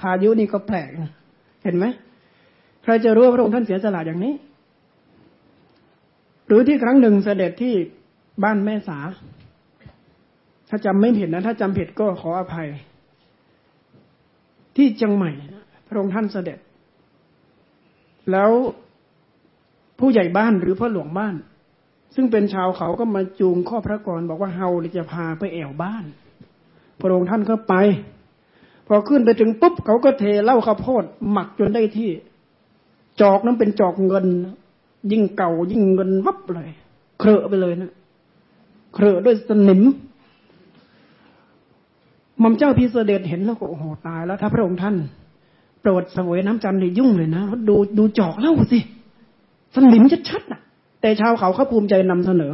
พายุนี่ก็แปลกเห็นไหมใครจะรู้ว่าพระองค์ท่านเสียสละอย่างนี้ หรือที่ครั้งหนึ่งเสด็จที่บ้านแม่สา ถ้าจำไม่ผิดนะ ถ้าจำผิดก็ขออภัย ที่จังใหม่ พระองค์ท่านเสด็จ แล้ว ผู้ใหญ่บ้านหรือพ่อหลวงบ้าน ซึ่งเป็นชาวเขาก็มาจูงข้อพระกรบอกว่าเฮาจะพาไปแอวบ้าน พระองค์ท่านก็ไป พอขึ้นไปถึงปุ๊บเขาก็เทเหล้าข้าวโพดหมักจนได้ที่ จอกนั้นเป็นจอกเงิน ยิ่งเก่ายิ่งเงินวับเลย เครอะไปเลยนะเครอะด้วยสนิมมัมเจ้าพิเศษเห็นแล้วก็โอ้โหตายแล้ว ถ้าพระองค์ท่าน โปรดสวยน้ำจันทร์นี่ยุ่งเลยนะดูดูจอกเล่าสิ สนิมชัดๆนะแต่ชาวเขาเขาภูมิใจนำเสนอ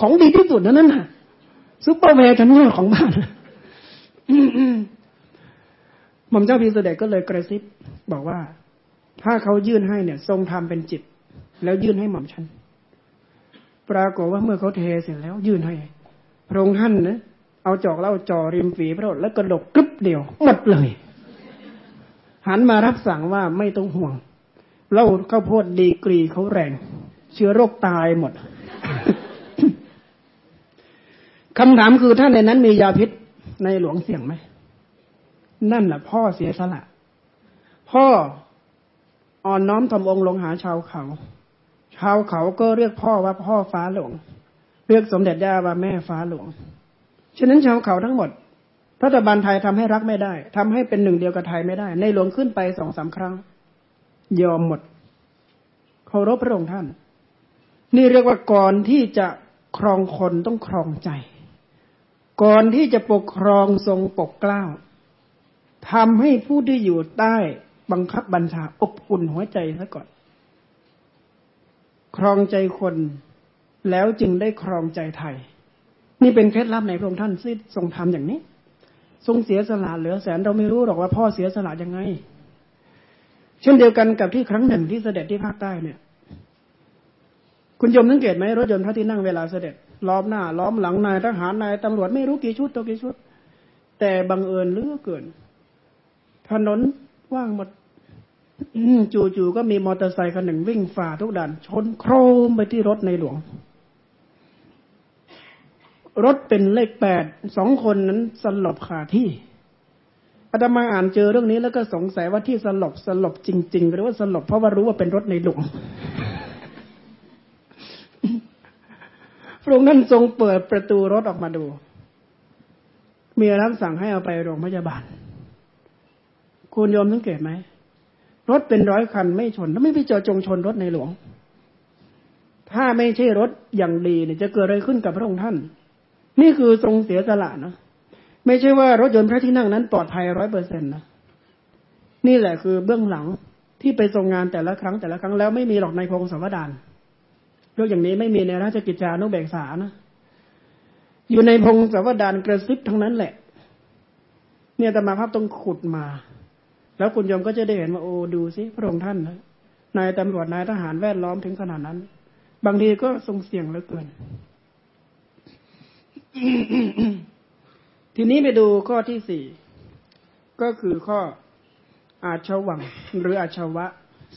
ของดีที่สุดนั้นน่ะ Tupperware ชั้นยอดของบ้านหม่อมเจ้าภีศเดชก็เลยกระซิบบอกว่า ถ้าเขายื่นให้เนี่ย ทรงทำเป็นจิบ แล้วยื่นให้หม่อมฉัน ปรากฏว่าเมื่อเขาเทเสร็จแล้ว ยื่นให้พระองค์ท่านนะเอาจอกเหล้าจ่อริมฝีพระโอษฐ์แล้วกระดกกึ๊บเดียวหมดเลย หันมารับสั่งว่าไม่ต้องห่วงเหล้าข้าวโพดดีกรีเขาแรง เชื้อโรคตายหมดคำถามคือถ้าในนั้นมียาพิษในหลวงเสี่ยงไหม นั่นแหละพ่อเสียสละ พ่ออ่อนน้อมทำองค์ลงหาชาวเขา ชาวเขาก็เรียกพ่อว่าพ่อฟ้าหลวง เรียกสมเด็จย่าว่าแม่ฟ้าหลวง ฉะนั้นชาวเขาทั้งหมด พรัฐบาลไทยทำให้รักไม่ได้ทำให้เป็นหนึ่งเดียวกับไทยไม่ได้ ในหลวงขึ้นไปสองสามครั้ง ยอมหมดเคารพพระองค์ท่าน นี่เรียกว่าก่อนที่จะครองคนต้องครองใจ ก่อนที่จะปกครองทรงปกเกล้าทำให้ผู้ที่อยู่ใต้บังคับบัญชาอบอุ่นหัวใจซะก่อน ครองใจคนแล้วจึงได้ครองใจไทย นี่เป็นเคล็ดลับในพระองค์ท่านที่ทรงทำอย่างนี้ ทรงเสียสละเหลือแสนเราไม่รู้หรอกว่าพ่อเสียสละยังไง เช่นเดียวกันกับที่ครั้งหนึ่งที่เสด็จที่ภาคใต้เนี่ย คุณยมสังเกตไหมรถยนต์พระที่นั่งเวลาเสด็จล้อมหน้า ล้อมหลังนายทหารนายตำรวจไม่รู้กี่ชุดตัวกี่ชุด แต่บังเอิญเลือเกิน ถนนว่างหมดจู่ๆก็มีมอเตอร์ไซค์คันหนึ่งวิ่งฝ่าทุกด่านชนโครมไปที่รถในหลวง รถเป็นเลขแปดสองคนนั้นสลบขาที่อาตมาอ่านเจอเรื่องนี้แล้วก็สงสัยว่าที่สลบสลบจริง ๆ หรือว่าสลบเพราะว่ารู้ว่าเป็นรถในหลวงพระองค์นั้นทรงเปิดประตูรถออกมาดู มีรับสั่งให้เอาไปโรงพยาบาล คุณโยมสังเกตไหม รถเป็นร้อยคันไม่ชน แล้วไม่ไปเจอจงชนรถในหลวง ถ้าไม่ใช่รถอย่างดีเนี่ยจะเกิดอะไรขึ้นกับพระองค์ท่าน นี่คือทรงเสียสละนะไม่ใช่ว่ารถยนต์พระที่นั่งนั้นปลอดภัยร้อยเปอร์เซ็นต์นะนี่แหละคือเบื้องหลังที่ไปทรงงานแต่ละครั้งแต่ละครั้งแล้วไม่มีหรอกในพงศาวดารเรื่องอย่างนี้ไม่มีในราชกิจจานุเบกษานะอยู่ในพงศาวดารกระซิบทั้งนั้นแหละ เนี่ยแต่มาภาพต้องขุดมา แล้วคุณยมก็จะได้เห็นว่าโอ้ดูสิพระองค์ท่านนะนายตำรวจนายทหารแวดล้อมถึงขนาดนั้น บางทีก็ทรงเสี่ยงเหลือเกิน ทีนี้ไปดูข้อที่สี่ก็คือข้ออาชวังหรืออาชวะ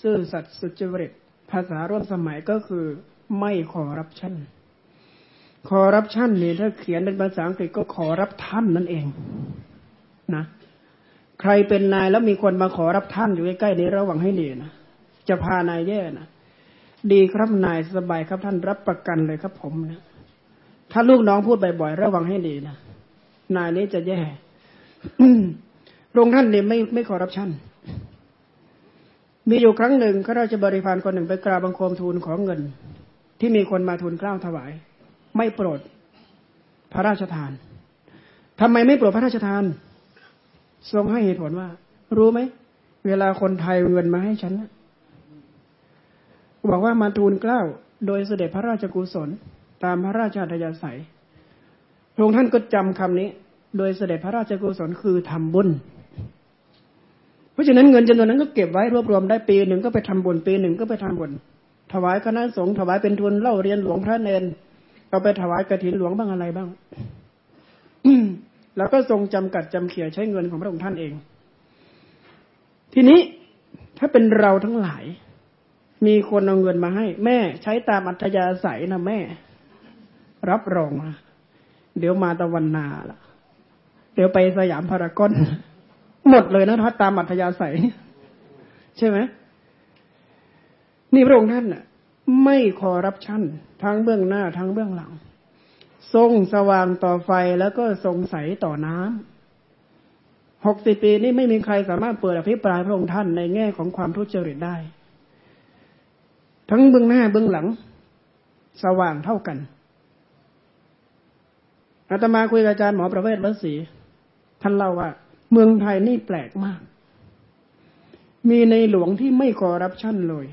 ซื่อสัตย์สุจริตภาษาร่วมสมัยก็คือไม่ขอรับชั่นขอรับชั่นเนี่ยถ้าเขียนเป็นภาษาอังกฤษก็ขอรับท่านนั่นเองนะใครเป็นนายแล้วมีคนมาขอรับท่านอยู่ใกล้ๆนี้ระวังให้ดีนะจะพานายแย่นะดีครับนายสบายครับท่านรับประกันเลยครับผมนะ ถ้าลูกน้องพูดบ่อยๆระวังให้ดีนะนายนี้จะแย่โรงท่านเนี่ยไม่ไม่ขอรับชั่นมีอยู่ครั้งหนึ่งข้าราชบริพารคนหนึ่งไปกราบบังคมทูลของเงิน ที่มีคนมาทูลกล้าวถวาย ไม่โปรดพระราชทานทำไมไม่โปรดพระราชทาน ทรงให้เหตุผลว่า รู้ไหมเวลาคนไทยเงินมาให้ฉันบอกว่ามาทูลกล้าวโดยเสด็จพระราชกุศล ตามพระราชอัธยาศัยพระองค์ท่านก็จำคำนี้ โดยเสด็จพระราชกุศลคือทำบุญ เพราะฉะนั้นเงินจำนวนนั้นก็เก็บไว้รวบรวมได้ปีหนึ่งก็ไปทำบุญปีหนึ่งก็ไปทำบุญ ถวายคณะสงฆ์ถวายเป็นทุนเล่าเรียนหลวงพระเนนเอาไปถวายกระถินหลวงบ้างอะไรบ้างแล้วก็ทรงจำกัดจำเขี่ยใช้เงินของพระองค์ท่านเอง ทีนี้ถ้าเป็นเราทั้งหลาย มีคนเอาเงินมาให้ แม่ใช้ตามอัธยาศัยนะแม่ รับรองเดี๋ยวมาตะวันนาล่ะ เดี๋ยวไปสยามพารากอนหมดเลยนะถ้าตามอัธยาศัย ใช่ไหมนี่พระองค์ท่านน่ะ ไม่คอรับชั่นทั้งเบื้องหน้าทั้งเบื้องหลัง ทรงสว่างต่อไฟแล้วก็ทรงใสต่อน้ำหกสิบปีนี้ไม่มีใครสามารถเปิดอภิปรายพระองค์ท่านในแง่ของความทุจริตได้ ทั้งเบื้องหน้าเบื้องหลัง สว่างเท่ากัน อาตมาคุยกับอาจารย์หมอประเวศวัศรีท่านเล่าว่า เมืองไทยนี่แปลกมาก มีในหลวงที่ไม่คอร์รัปชันเลย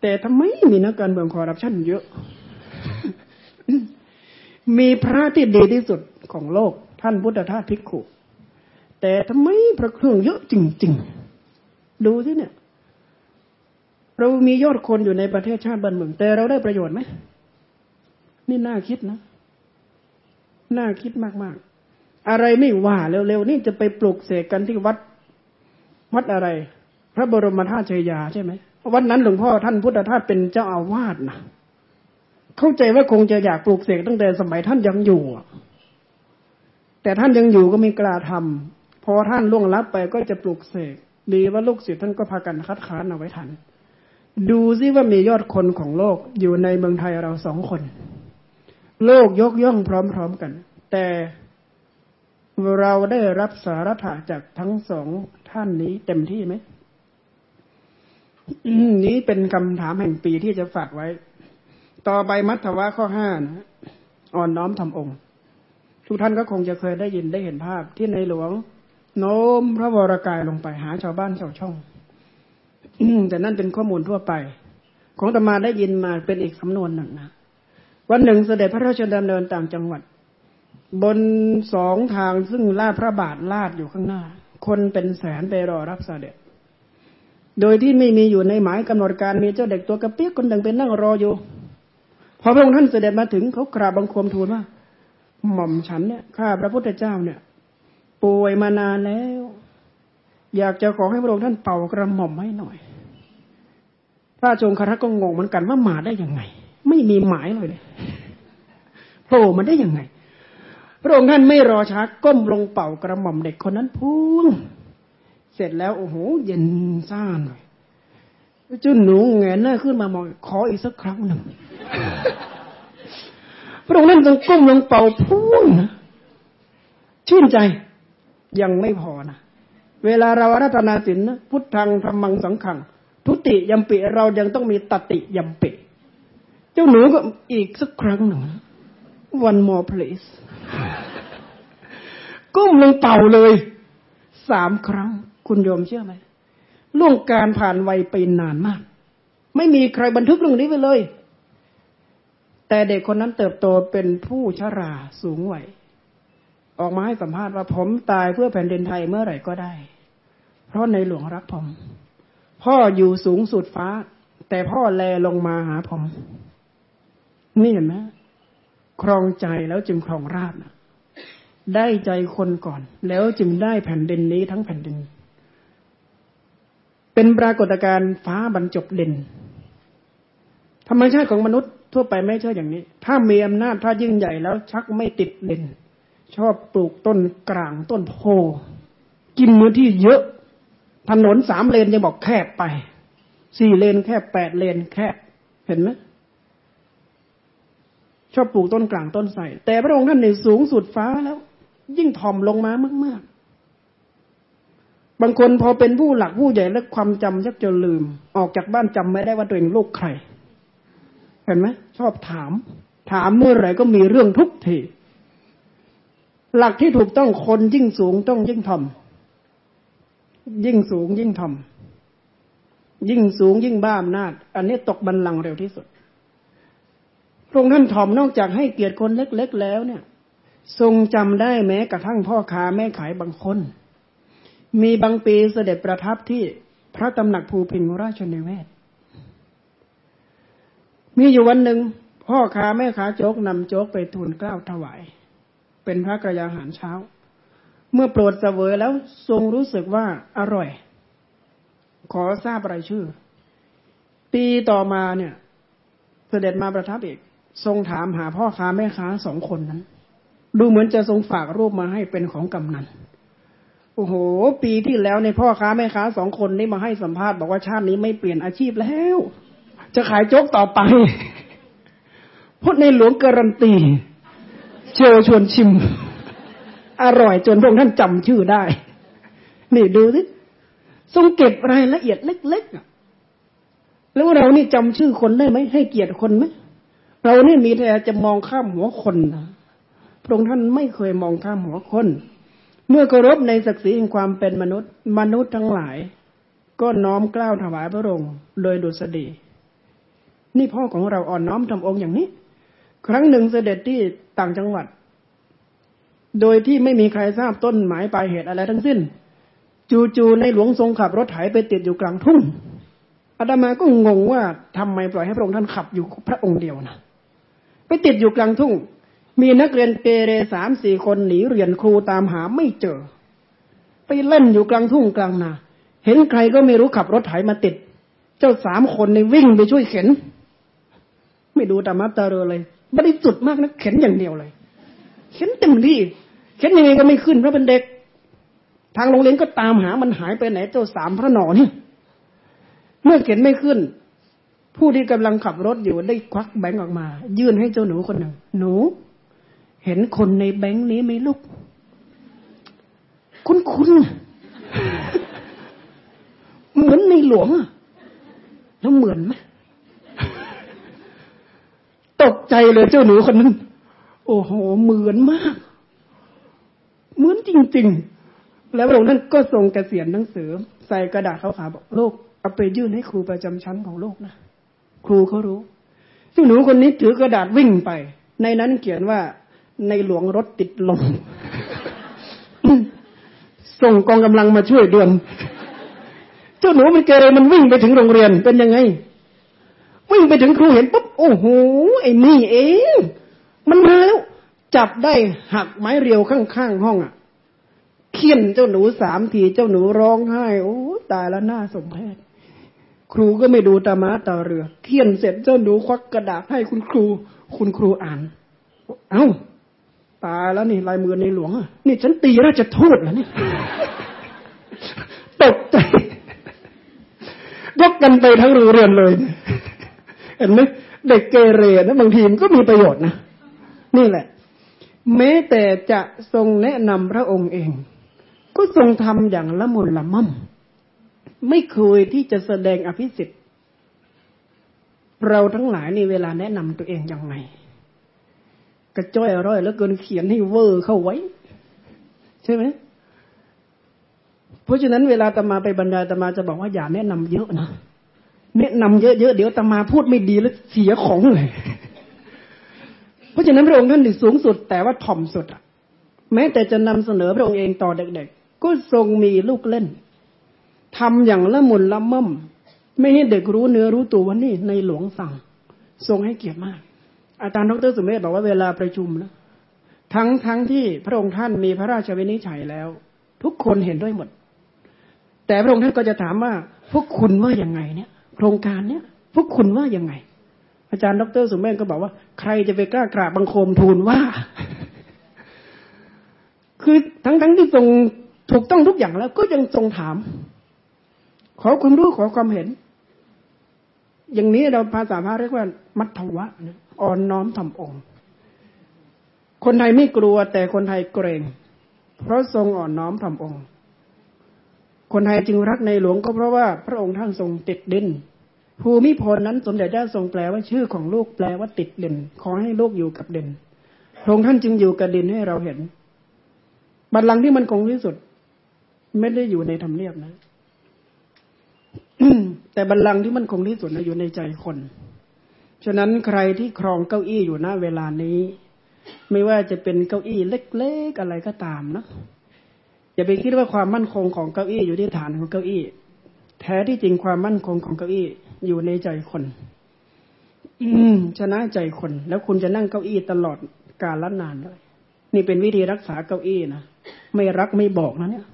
แต่ทำไมมีนักการเมืองคอร์รัปชันเยอะ มีพระที่ดีที่สุดของโลก ท่านพุทธทาสภิกขุ แต่ทำไมพระเครื่องเยอะจริง ๆ ดูสิเนี่ยเรามียอดคนอยู่ในประเทศชาติบ้านเมืองแต่เราได้ประโยชน์ไหม นี่น่าคิดนะ น่าคิดมากๆ อะไรไม่ว่าเร็วๆนี่จะไปปลุกเสกกันที่วัด วัดอะไร พระบรมธาตุชัยยาใช่ไหมวันนั้นหลวงพ่อท่านพุทธทาสเป็นเจ้าอาวาสนะเข้าใจว่าคงจะอยากปลูกเสกตั้งแต่สมัยท่านยังอยู่แต่ท่านยังอยู่ก็มีกล้าทำพอท่านล่วงลับไปก็จะปลูกเสกดีว่าลูกศิษย์ท่านก็พากันคัดค้านเอาไว้ทัน ดูซิว่ามียอดคนของโลกอยู่ในเมืองไทยเราสองคน โลกยกย่องพร้อมๆกัน แต่เราได้รับสารถะจากทั้งสองท่านนี้เต็มที่ไหมนี้เป็นคำถามแห่งปีที่จะฝากไว้ ต่อไปมัทธวะข้อห้านะอ่อนน้อมทำองค์ ทุกท่านก็คงจะเคยได้ยินได้เห็นภาพที่ในหลวง โน้มพระวรากายลงไปหาชาวบ้านชาวช่องแต่นั่นเป็นข้อมูลทั่วไป ของตมาได้ยินมาเป็นอีกสำนวนหนึ่งนะ วันหนึ่งเสด็จพระราชดำเนินต่างจังหวัด บนสองทางซึ่งลาดพระบาทลาดอยู่ข้างหน้า คนเป็นแสนไปรอรับเสด็จ โดยที่ไม่มีอยู่ในหมายกำหนดการมีเจ้าเด็กตัวกระเปียกคนหนึ่งเป็นนั่งรออยู่ พอพระองค์ท่านเสด็จมาถึงเขากราบบังคมทูลว่า หม่อมฉันเนี่ยข้าพระพุทธเจ้าเนี่ย ป่วยมานานแล้ว อยากจะขอให้พระองค์ท่านเป่ากระหม่อมให้หน่อยพระจงคารัก็งงเหมือนกันว่ามาได้ยังไง ไม่มีหมายเลยเลยโผล่มาได้ยังไง พระองค์ท่านไม่รอช้าก้มลงเป่ากระหม่อมเด็กคนนั้นพุ่งเสร็จแล้วโอ้โหเย็นซ่าหน่อยจุนหนูแงนหน้าขึ้นมามองขออีกสักครั้งหนึ่งพระองค์นั้นต้องก้มลงเป่าพุ่งนะชื่นใจยังไม่พอนะเวลาเราอารัตนาสินนะพุทธังธรรมังสังขัง ทุติยมปิเรายังต้องมีตติยมปิ เจ้าหนูก็อีกสักครั้งหนึ่ง one more please ก้มลงเป่าเลยสามครั้ง คุณโยมเชื่อไหมล่วงการผ่านวัยไปนานมาก ไม่มีใครบันทึกเรื่องนี้ไว้เลย แต่เด็กคนนั้นเติบโตเป็นผู้ชราสูงวัยออกมาให้สัมภาษณ์ว่าผมตายเพื่อแผ่นดินไทยเมื่อไหร่ก็ได้ เพราะในหลวงรักผม พ่ออยู่สูงสุดฟ้า แต่พ่อแลลงมาหาผม นี่เห็นไหมครองใจแล้วจึงครองราชนะได้ใจคนก่อน แล้วจึงได้แผ่นดินนี้ทั้งแผ่นดิน เป็นปรากฏการณ์ฟ้าบรรจบเด่นธรรมชาติของมนุษย์ทั่วไปไม่ใช่อย่างนี้ ถ้ามีอำนาจถ้ายิ่งใหญ่แล้วชักไม่ติดเด่น ชอบปลูกต้นกลางต้นโพ กินเนื้อที่เยอะ ถนนสามเลนยังบอกแคบไป สี่เลนแคบแปดเลนแคบ เห็นไหม ชอบปลูกต้นกลางต้นใส่แต่พระองค์ท่านในสูงสุดฟ้าแล้ว ยิ่งถ่อมลงมามากๆ บางคนพอเป็นผู้หลักผู้ใหญ่แล้วความจำชักจะลืม ออกจากบ้านจำไม่ได้ว่าตัวเองลูกใคร เห็นไหมชอบถาม ถามเมื่อไหร่ก็มีเรื่องทุกทีหลักที่ถูกต้องคนยิ่งสูงต้องยิ่งถ่อมยิ่งสูงยิ่งถ่อมยิ่งสูงยิ่งบ้าอำนาจ อันนี้ตกบันลังเร็วที่สุด พระองค์ท่านถ่อมนอกจากให้เกียรติคนเล็ก ๆ แล้วเนี่ย ทรงจำได้แม้กระทั่งพ่อค้าแม่ขายบางคน มีบางปีเสด็จประทับที่พระตำหนักภูพิงราชนิเวศ มีอยู่วันหนึ่งพ่อค้าแม่ค้าโจ๊กนำโจ๊กไปทูลเกล้าถวาย เป็นพระกระยาหารเช้า เมื่อโปรดเสวยแล้วทรงรู้สึกว่าอร่อย ขอทราบรายชื่อ ปีต่อมาเนี่ย เสด็จมาประทับอีก ทรงถามหาพ่อค้าแม่ค้าสองคนนั้น ดูเหมือนจะทรงฝากรูปมาให้เป็นของกำนันโอ้โห ปีที่แล้วในพ่อค้าแม่ค้าสองคนนี้มาให้สัมภาษณ์บอกว่าชาตินี้ไม่เปลี่ยนอาชีพแล้ว จะขายโจ๊กต่อไปพราะในหลวงการันตีเชิญชวนชิม อร่อยจนพระองค์ท่านจำชื่อได้ นี่ดูสิทรงเก็บรายละเอียดเล็กๆแล้วเรานี่จำชื่อคนได้ไหมให้เกียรติคนไหม เรานี่มีแต่จะมองข้ามหัวคนนะพระองค์ท่านไม่เคยมองข้ามหัวคน เมื่อเคารพในศักดิ์ศรีแห่งความเป็นมนุษย์ มนุษย์ทั้งหลาย ก็น้อมกล้าวถวายพระองค์โดยดุษฎีนี่พ่อของเราอ่อนน้อมทำองค์อย่างนี้ ครั้งหนึ่งเสด็จที่ต่างจังหวัด โดยที่ไม่มีใครทราบต้นหมายปลายเหตุอะไรทั้งสิ้น จู่ๆในหลวงทรงขับรถไถไปติดอยู่กลางทุ่งอาตมาก็งงว่าทำไมปล่อยให้พระองค์ท่านขับอยู่พระองค์เดียวนะ ไปติดอยู่กลางทุ่ง มีนักเรียนเกเรสามสี่คนหนีเรียนครูตามหาไม่เจอ ไปเล่นอยู่กลางทุ่งกลางนาเห็นใครก็ไม่รู้ขับรถไถมาติด เจ้าสามคนในวิ่งไปช่วยเข็น ไม่ดูตามัตตาเรเลยบริสุทธิ์มากนะเข็นอย่างเดียวเลย เข็นเต็มที่เข็นยังไงก็ไม่ขึ้นเพราะเป็นเด็ก ทางโรงเรียนก็ตามหามันหายไปไหนเจ้าสามพระหนอนี่เมื่อเข็นไม่ขึ้น ผู้ที่กำลังขับรถอยู่ได้ควักแบงก์ออกมา ยื่นให้เจ้าหนูคนหนึ่ง หนู เห็นคนในแบงก์นี้ไหมลูก คุณคุณเหมือนในหลวงแล้วเหมือนไหมตกใจเลยเจ้าหนูคนนั้น โอ้โห เหมือนมาก เหมือนจริง ๆ แล้วพระองค์ท่านก็ทรงกเกษียณหนังสือ ใส่กระดาษขาวๆบอกลูกเอาไปยื่นให้ครูประจำชั้นของลูกนะ ครูเขารู้เจ้าหนูคนนี้ถือกระดาษวิ่งไป ในนั้นเขียนว่าในหลวงรถติดลม ส่งกองกำลังมาช่วยด่วน เจ้าหนูมันเกเรมันวิ่งไปถึงโรงเรียนเป็นยังไง วิ่งไปถึงครูเห็นปุ๊บโอ้โหไอ้นี่เองมันมาแล้ว จับได้หักไม้เรียวข้างๆห้องอะเคี่ยนเจ้าหนูสามทีเจ้าหนูร้องไห้ โอ้ตายแล้วหน้าสมเพช ครูก็ไม่ดูตามาตาเรือเคี่ยนเสร็จเจ้าหนูควักกระดาษให้คุณครู คุณครูอ่าน เอ้า ตายแล้วนี่ลายมือในหลวงอะนี่ฉันตีราชทูตแล้วนี่ตกใจยกกันไปทั้งรงเรียนเลย เห็นไหมเด็กเกเรนะบางทีมก็มีประโยชน์นะ นี่แหละ แม้แต่จะทรงแนะนำพระองค์เอง ก็ทรงทำอย่างละมุนละม่อม ไม่เคยที่จะแสดงอภิสิทธิ์ เราทั้งหลายในเวลาแนะนำตัวเองยังไง กระจ้อยอร่อยแล้วเกินเขียนให้เวอร์เข้าไว้ ใช่ไหมเพราะฉะนั้นเวลาตมาไปบรรยายตมาจะบอกว่าอย่าแนะนำเยอะนะแนะนำเยอะๆเดี๋ยวตมาพูดไม่ดีแล้วเสียของเลยเพราะฉะนั้นพระองค์ท่านถึงสูงสุดแต่ว่าถ่อมสุดอะแม้แต่จะนำเสนอพระองค์เองต่อเด็กๆ ก็ทรงมีลูกเล่น ทำอย่างละมุนละม่อม ไม่ให้เด็กรู้เนื้อรู้ตัวว่านี่ในหลวงสั่ง ทรงให้เกียรติมาก อาจารย์ดรสุเมธบอกว่าเวลาประชุมนะทั้งทั้งที่พระองค์ท่านมีพระราชวินิจฉัยแล้ว ทุกคนเห็นด้วยหมด แต่พระองค์ท่านก็จะถามว่า พวกคุณว่าอย่างไงเนี่ย โครงการเนี้ยพวกคุณว่ายังไง อาจารย์ดรสุเมธก็บอกว่า ใครจะไปกล้ากราบบังคมทูลว่า คือทั้งทั้งที่ทรงถูกต้องทุกอย่างแล้ว ก็ยังทรงถาม ขอความรู้ขอความเห็น อย่างนี้เราภาษาพระเรียกว่า มัทธวะอ่อนน้อมทำองค์ คนไทยไม่กลัวแต่คนไทยเกรง เพราะทรงอ่อนน้อมทำองค์ คนไทยจึงรักในหลวงก็เพราะว่าพระองค์ท่านทรงติดดินภูมิพลนั้นสมเด็จเจ้าทรงแปลว่าชื่อของลูกแปลว่าติดเด่นขอให้ลูกอยู่กับเด่นพระองค์ท่านจึงอยู่กับดินให้เราเห็น บัลลังก์ที่มันคงที่สุด ไม่ได้อยู่ในธรรมเนียบนะ แต่บัลลังก์ที่มันคงที่สุดนะอยู่ในใจคน ฉะนั้นใครที่ครองเก้าอี้อยู่ณเวลานี้ ไม่ว่าจะเป็นเก้าอี้เล็กๆอะไรก็ตามนะอย่าไปคิดว่าความมั่นคงของเก้าอี้อยู่ที่ฐานของเก้าอี้ แท้ที่จริงความมั่นคงของเก้าอี้อยู่ในใจคนอืชนะใจคน แล้วคุณจะนั่งเก้าอี้ตลอดกาลนานเลยนี่เป็นวิธีรักษาเก้าอี้นะไม่รักไม่บอกนะเนี่ย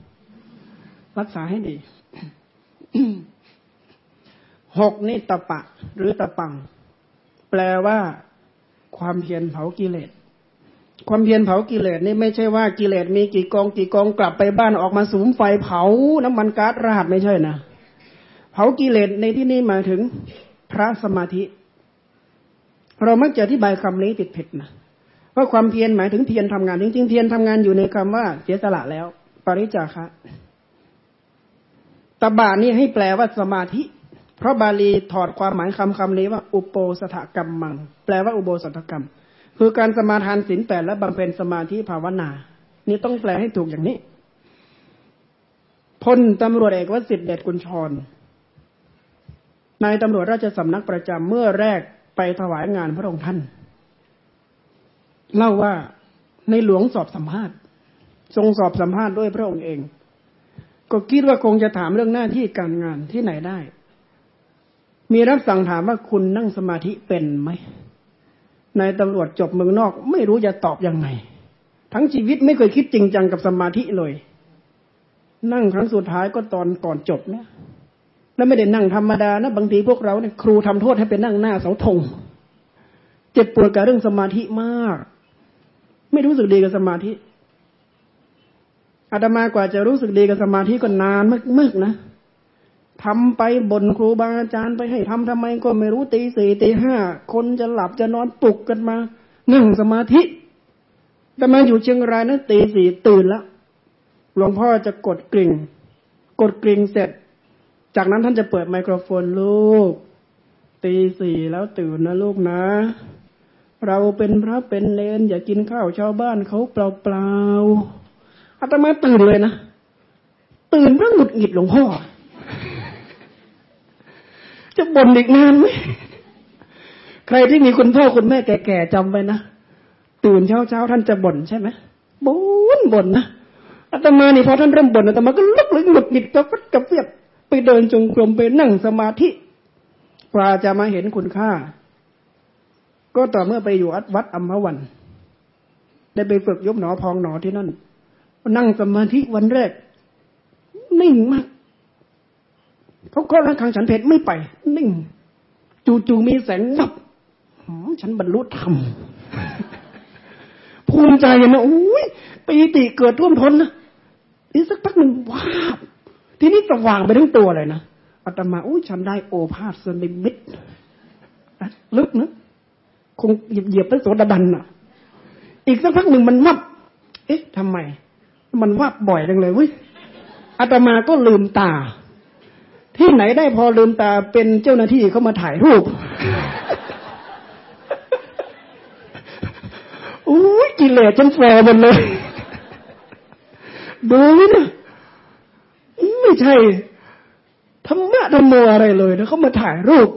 รักษาให้ดี หกนี่ตะปะ หรือตะปัง แปลว่าความเพียรเผากิเลส ความเพียรเผากิเลสนี่ไม่ใช่ว่ากิเลสมีกี่กองกี่กองกลับไปบ้านออกมาสูมไฟเผาน้ำมันก๊าซราดไม่ใช่นะ เผากิเลสในที่นี้หมายถึงพระสมาธิ เรามักจะอธิบายคำนี้ติดผิดนะว่าความเพียรหมายถึงเพียรทำงานจริงๆเพียรทำงานอยู่ในคำว่าเสียสละแล้ว ปริจาคะตบานี่ให้แปลว่าสมาธิ เพราะบาลีถอดความหมายคำคำนี้ว่า อุโปสถกรรมมัง แปลว่าอุโบสถกรรม คือการสมาทานศีลแปดและบำเพ็ญสมาธิภาวนา นี่ต้องแปลให้ถูกอย่างนี้พลตำรวจเอกวสิทธิเดชกุญชรนายตำรวจราชสำนักประจำเมื่อแรกไปถวายงานพระองค์ท่าน เล่าว่าในหลวงสอบสัมภาษณ์ ทรงสอบสัมภาษณ์ด้วยพระองค์เอง ก็คิดว่าคงจะถามเรื่องหน้าที่การงานที่ไหนได้ มีรับสั่งถามว่าคุณนั่งสมาธิเป็นไหมนายตำรวจจบเมืองนอกไม่รู้จะตอบยังไง ทั้งชีวิตไม่เคยคิดจริงจังกับสมาธิเลย นั่งครั้งสุดท้ายก็ตอนก่อนจบเนี่ยแล้วไม่ได้นั่งธรรมดานะบางทีพวกเราเนี่ยครูทำโทษให้เป็นนั่งหน้าเสาธงเจ็บปวดกับเรื่องสมาธิมาก ไม่รู้สึกดีกับสมาธิอาตมากว่าจะรู้สึกดีกับสมาธิก็นานมากๆนะ ทำไปบนครูบาอาจารย์ไปให้ทำทำไมก็ไม่รู้ตีสี่ตีห้าคนจะหลับจะนอนปลุกกันมา นั่งสมาธิแต่มาอยู่เชียงรายนะตีสี่ตื่นแล้วหลวงพ่อจะกดกริ่ง กดกริ่งเสร็จ จากนั้นท่านจะเปิดไมโครโฟนลูก ตีสี่แล้วตื่นนะลูกนะ เราเป็นพระเป็นเลน อย่ากินข้าวชาวบ้านเขาเปล่าๆอาตมาตื่นเลยนะ ตื่นเพราะหงุดหงิดหลวงพ่อ จะบ่นอีกนานไหมใครที่มีคุณพ่อคุณแม่แก่ๆจำไว้นะตื่นเช้าๆท่านจะบ่นใช่ไหมบ่นบ่นนะอาตมานี่พอท่านเริ่มบ่นอาตมาก็ลุกเลยหงุดหงิดกระฟัดกระเฟียบไปเดินจงกรมไปนั่งสมาธิกว่าจะมาเห็นคุณค่า ก็ต่อเมื่อไปอยู่วัดอัมพวัน ได้ไปฝึกยบหนอพองหนอที่นั่นนั่งสมาธิวันแรกนิ่งมาก เขาก็รังคังฉันเพชรไม่ไป นิ่ง จู่ๆมีแสงวับฉันบรรลุธรรมภูมิใจนะอุ้ยปีติเกิดท่วมท้นนะนี่สักพักหนึ่งว้าทีนี้สว่างไปทั้งตัวเลยนะอาตมาอุ้ยฉันได้โอภาสนิมิตลึกนะคงเหยียบพระโสดาบันอะ อีกสักพักหนึ่งมันวับ เอ๊ะทำไม มันวับบ่อยจังเลยเว้ยอาตมาก็ลืมตา ที่ไหนได้พอลืมตาเป็นเจ้าหน้าที่เขามาถ่ายรูปอุ้ยกิเลสฉันแฝงหมดเลย ดูนี่นะไม่ใช่ธรรมะธรรมโมอะไรเลยนะเขามาถ่ายรูป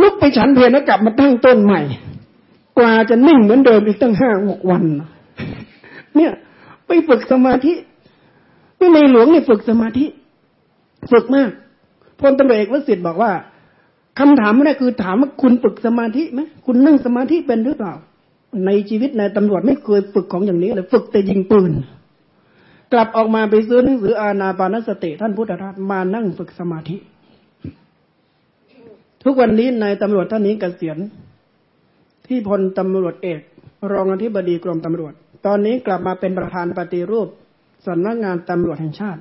ลุกไปฉันเพลแล้วกลับมาตั้งต้นใหม่ กว่าจะนิ่งเหมือนเดิมอีกตั้งห้าหกวัน เนี่ย ไปฝึกสมาธิไม่ในหลวงเนี่ยฝึกสมาธิ ฝึกมาก พลตำรวจเอกวสิทธิ์บอกว่าคำถามแรกคือถามว่าคุณฝึกสมาธิไหมคุณนั่งสมาธิเป็นหรือเปล่า ในชีวิตนายตำรวจไม่เคยฝึกของอย่างนี้เลยฝึกแต่ยิงปืน กลับออกมาไปซื้อหนังสืออาณาปานสติ ท่านพุทธทาสมานั่งฝึกสมาธิ ทุกวันนี้นายตำรวจท่านนี้เกษียณที่พลตำรวจเอก รองอธิบดีกรมตำรวจ ตอนนี้กลับมาเป็นประธานปฏิรูปสำนักงานตำรวจแห่งชาติ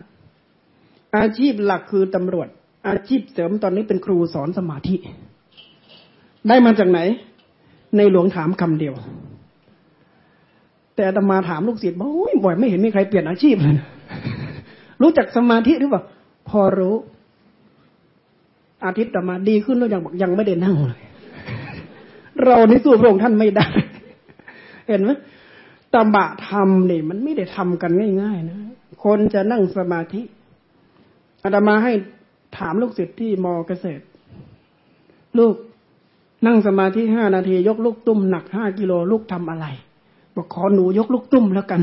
อาชีพหลักคือตำรวจ อาชีพเสริมตอนนี้เป็นครูสอนสมาธิ ได้มาจากไหน ในหลวงถามคำเดียว แต่ตมาถามลูกศิษย์บอยบ่อยไม่เห็นมีใครเปลี่ยนอาชีพเลยรู้จักสมาธิหรือเปล่าพอรู้ อาทิตย์ต่อมาดีขึ้นแล้วยังบอกยังไม่ได้นั่งเลยเราในสู้พระองค์ท่านไม่ได้ เห็นไหมตบะธรรมเนี่ยมันไม่ได้ทำกันง่าย ๆ นะคนจะนั่งสมาธิอาตมาให้ ถามลูกศิษย์ที่มอเกษตร ลูกนั่งสมาธิห้านาที ยกลูกตุ้มหนักห้ากิโลลูกทำอะไร บอกขอหนูยกลูกตุ้มแล้วกัน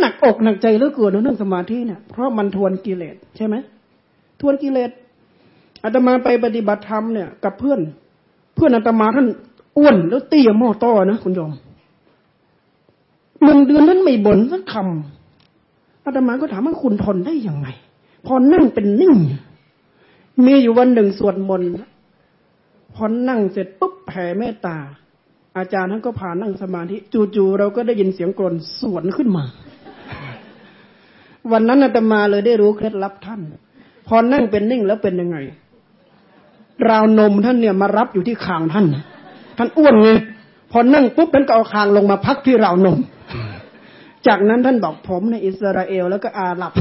หนักอกหนักใจเหลือเกินนั่งสมาธิเนี่ยเพราะมันทวนกิเลสใช่ไหมทวนกิเลสอาตมาไปปฏิบัติธรรมเนี่ยกับเพื่อน เพื่อนอาตมาท่านอ้วนแล้วเตี้ยหม้อต้อนะคุณโยมหนึ่งเดือนนั้นไม่บ่นสักคำอาตมาก็ถามว่าคุณทนได้ยังไง พอนั่งเป็นนิ่ง มีอยู่วันหนึ่งสวดมนต์พอนั่งเสร็จปุ๊บแผ่เมตตา อาจารย์ท่านก็พานั่งสมาธิจู่ๆเราก็ได้ยินเสียงกรนสวนขึ้นมา วันนั้นอาตมาเลยได้รู้เคล็ดลับท่าน พอนั่งเป็นนิ่งแล้วเป็นยังไง ราวนมท่านเนี่ยมารับอยู่ที่คางท่าน ท่านอ้วนไงพอนั่งปุ๊บท่านก็เอาคางลงมาพักที่ราวนม จากนั้นท่านบอกผมในอิสราเอลแล้วก็อาหรับ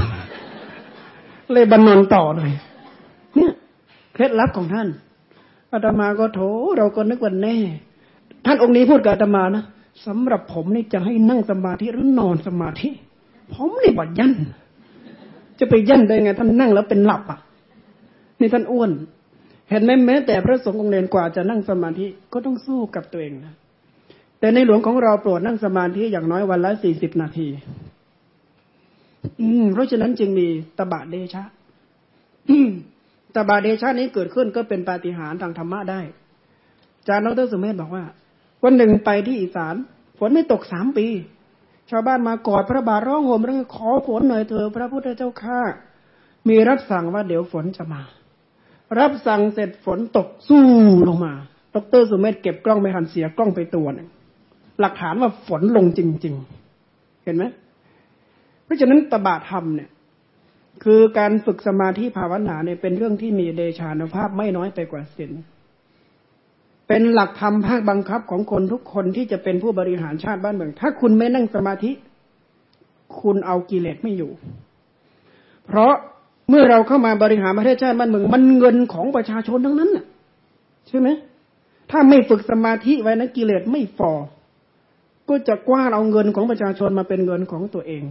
เลยบรรนนต่อเลย เนี่ยเคล็ดลับของท่านอาตมาก็โถเราก็นึกว่าแน่ ท่านองค์นี้พูดกับอาตมานะสำหรับผมนี่จะให้นั่งสมาธิหรือนอนสมาธิ ผมนี่บอดยันจะไปยันได้ไง ท่านนั่งแล้วเป็นหลับอะนี่ท่านอ้วน เห็นไหมแม้ แต่พระสงฆ์องค์เนรกว่าจะนั่งสมาธิก็ต้องสู้กับตัวเองนะแต่ในหลวงของเราโปรดนั่งสมาธิอย่างน้อยวันละสี่สิบนาที อืมเพราะฉะนั้นจึงมีตบะเดชะตบาเดชานี้เกิดขึ้นก็เป็นปาฏิหาริย์ทางธรรมะได้ อาจารย์ดรสุเมธบอกว่า วันหนึ่งไปที่อีสานฝนไม่ตกสามปี ชาวบ้านมากอดพระบาทร้องโหมร้องขอฝนหน่อยเถอะพระพุทธเจ้าข้ามีรับสั่งว่าเดี๋ยวฝนจะมา รับสั่งเสร็จฝนตกสู้ลงมาดรสุเมธเก็บกล้องไม่หันเสียกล้องไปตัวหนึ่งหลักฐานว่าฝนลงจริง ๆ เห็นไหม ราะฉะนั้นตบะธรรมเนี่ย คือการฝึกสมาธิภาวนาเนี่ยเป็นเรื่องที่มีเดชานุภาพไม่น้อยไปกว่าศีลเป็นหลักธรรมภาคบังคับของคนทุกคนที่จะเป็นผู้บริหารชาติบ้านเมือง ถ้าคุณไม่นั่งสมาธิ คุณเอากิเลสไม่อยู่ เพราะเมื่อเราเข้ามาบริหารประเทศชาติบ้านเมือง มันเงินของประชาชนทั้งนั้นน่ะ ใช่ไหมถ้าไม่ฝึกสมาธิไว้นะกิเลสไม่ฟอก็จะกว้านเอาเงินของประชาชนมาเป็นเงินของตัวเอง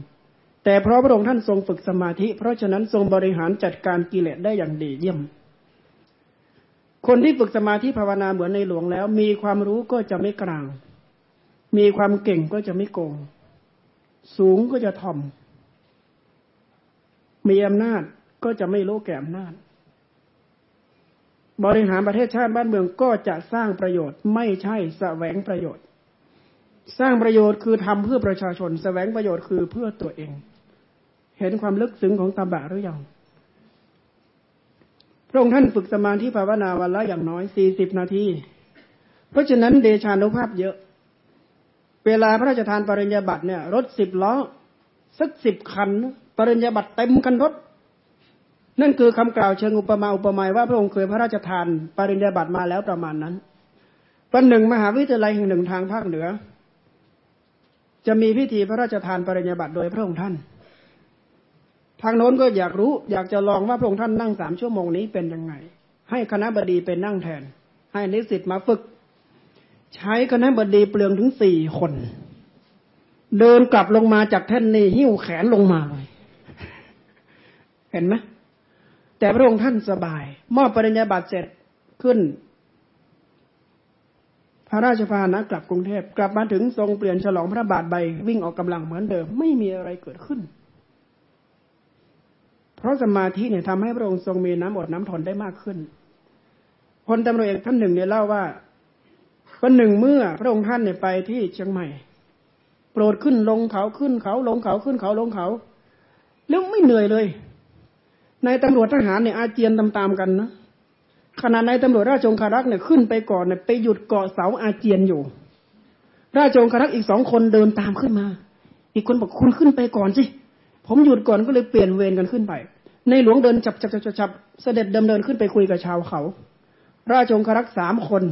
แต่เพราะพระองค์ท่านทรงฝึกสมาธิ เพราะฉะนั้นทรงบริหารจัดการกิเลสได้อย่างดีเยี่ยม คนที่ฝึกสมาธิภาวนาเหมือนในหลวงแล้ว มีความรู้ก็จะไม่กลาง มีความเก่งก็จะไม่โกง สูงก็จะถ่อม มีอำนาจก็จะไม่โลแก่อำนาจ บริหารประเทศชาติบ้านเมืองก็จะสร้างประโยชน์ ไม่ใช่แสวงประโยชน์สร้างประโยชน์คือทำเพื่อประชาชนแสวงประโยชน์คือเพื่อตัวเอง เห็นความลึกซึ้งของตบะหรือยังพระองค์ท่านฝึกสมาธิภาวนาวันละอย่างน้อยสี่สิบนาที เพราะฉะนั้นเดชานุภาพเยอะ เวลาพระราชทานปริญญาบัตรเนี่ย รถสิบล้อ สักสิบคัน ปริญญาบัตรเต็มกันรถ นั่นคือคำกล่าวเชิงอุปมาอุปไมยว่าพระองค์เคยพระราชทานปริญญาบัตรมาแล้วประมาณนั้นวันหนึ่งมหาวิทยาลัยแห่งหนึ่งทางภาคเหนือ จะมีพิธีพระราชทานปริญญาบัตรโดยพระองค์ท่าน ทางโน้นก็อยากรู้อยากจะลองว่าพระองค์ท่านนั่งสามชั่วโมงนี้เป็นยังไง ให้คณะบดีเป็นนั่งแทน ให้นิสิตมาฝึก ใช้คณะบดีเปลืองถึงสี่คน เดินกลับลงมาจากแท่นนี้หิ้วแขนลงมาเลยเห็นไหมแต่พระองค์ท่านสบาย มอบปริญญาบัตรเสร็จขึ้น พระราชพานะกลับกรุงเทพกลับมาถึงทรงเปลี่ยนฉลองพระบาทใบวิ่งออกกำลังเหมือนเดิม ไม่มีอะไรเกิดขึ้น เพราะสมาธิเนี่ยทำให้พระองค์ทรงมีน้ำอดน้ำทนได้มากขึ้นพลตำรวจเอกท่านหนึ่งเนี่ยเล่าว่าวันหนึ่งเมื่อพระองค์ท่านเนี่ยไปที่เชียงใหม่ โปรดขึ้นลงเขาขึ้นเขาลงเขาขึ้นเขาลงเขา แล้วไม่เหนื่อยเลยในตำรวจทหารเนี่ยอาเจียนตามๆกันนะขณะในตำรวจราชองคารักษ์เนี่ยขึ้นไปก่อนเนี่ยไปหยุดเกาะเสาอาเจียนอยู่ ราชองคารักษ์อีกสองคนเดินตามขึ้นมา อีกคนบอกคุณขึ้นไปก่อนสิ ผมหยุดก่อนก็เลยเปลี่ยนเวรกันขึ้นไป ในหลวงเดินจับจับจับจับเสด็จดำเนินขึ้นไปคุยกับชาวเขา ราชองคารักษ์สามคน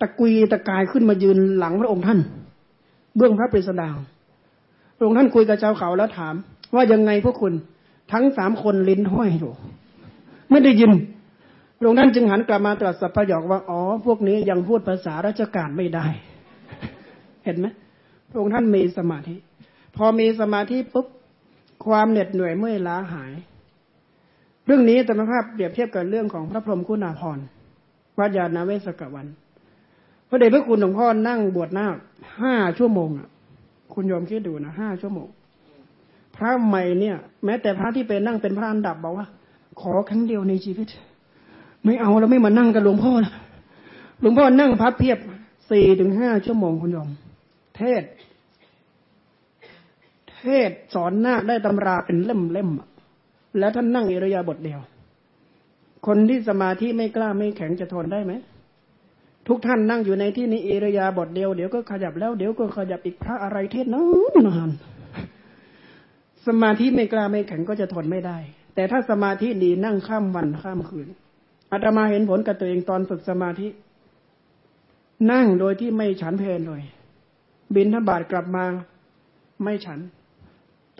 ตะกุยตะกายขึ้นมายืนหลังพระองค์ท่าน เบื้องพระปริศดาพระองค์ท่านคุยกับชาวเขาแล้วถาม ว่ายังไงพวกคุณทั้งสามคนลิ้นห้อยอยู่ไม่ได้ยินพระองค์ท่านจึงหันกลับมาตรัสสัพยอกว่าอ๋อพวกนี้ยังพูดภาษาราชการไม่ได้ เห็นไหมพระองค์ท่านมีสมาธิ พอมีสมาธิปุ๊บ ความเหน็ดเหนื่อยเมื่อยล้าหาย เรื่องนี้ธรรมภาพเปรียบเทียบกับเรื่องของพระพรหมคุณาภรณ์วัดยานเวสกวันพระเดชพระคุณหลวงพ่อนั่งบวชนาคห้าชั่วโมงอะ คุณยอมคิดดูนะห้าชั่วโมง พระใหม่เนี่ย แม้แต่พระที่เป็นนั่งเป็นพระอันดับบอกว่า ขอครั้งเดียวในชีวิต ไม่เอาแล้วไม่มานั่งกับหลวงพ่อละหลวงพ่อนั่งพับเพียบสี่ถึงห้าชั่วโมงคุณยม เทศ เทศสอนนาคได้ตำราเป็นเล่มเล่มแล้วท่านนั่งอิรยาบทเดียว คนที่สมาธิไม่กล้าไม่แข็งจะทนได้ไหมทุกท่านนั่งอยู่ในที่นี้อิรยาบทเดียวเดี๋ยวก็ขยับแล้วเดี๋ยวก็ขยับอีกพระอะไรเทศนานนานสมาธิไม่กล้าไม่แข็งก็จะทนไม่ได้ แต่ถ้าสมาธิดีนั่งข้ามวันข้ามคืนอาตมาเห็นผลกับตัวเองตอนฝึกสมาธิ นั่งโดยที่ไม่ฉันเพลนเลย บินทบาทกลับมาไม่ฉัน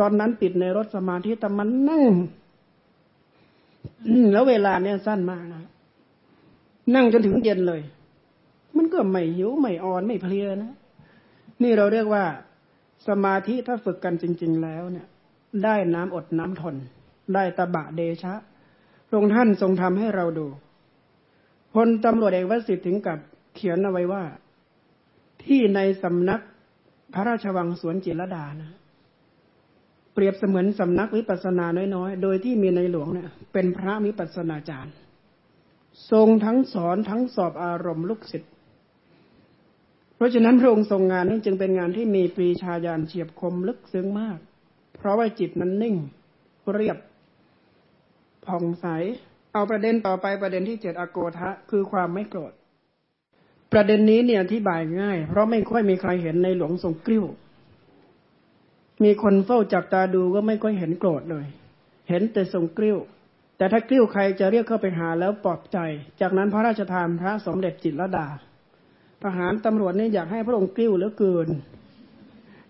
ตอนนั้นติดในรถสมาธิแต่มันนั่งแล้วเวลาเนี่ยสั้นมากนะนั่งจนถึงเย็นเลย มันก็ไม่หิวไม่อ่อนไม่เพลียนะนี่เราเรียกว่าสมาธิถ้าฝึกกันจริง ๆ แล้วเนี่ย ได้น้ำอดน้ำทน ได้ตบะเดชะพระองค์ท่านทรงทำให้เราดูพลตำรวจเอกวสิทธิ์ถึงกับเขียนเอาไว้ว่า ที่ในสำนักพระราชวังสวนจิรดานะ เปรียบเสมือนสำนักวิปัสสนาน้อยๆ โดยที่มีในหลวงเนี่ย เป็นพระวิปัสสนาจารย์ ทรงทั้งสอนทั้งสอบอารมณ์ลูกศิษย์ เพราะฉะนั้นพระองค์ทรงงานนี้จึงเป็นงานที่มีปรีชาญาณเฉียบคมลึกซึ้งมาก เพราะว่าจิตนั้นนิ่ง เรียบผ่องใส เอาประเด็นต่อไปประเด็นที่เจ็ดอโกทะ คือความไม่โกรธ ประเด็นนี้เนี่ยอธิบายง่าย เพราะไม่ค่อยมีใครเห็นในหลวงทรงกลิ้ว มีคนเฝ้าจับตาดูก็ไม่ค่อยเห็นโกรธเลย เห็นแต่ทรงกลิ้ว แต่ถ้ากลิ้วใครจะเรียกเข้าไปหาแล้วปลอบใจ จากนั้นพระราชทานพระสมเด็จจิตรดาทหารตำรวจนี่อยากให้พระองค์กลิ้วเหลือเกิน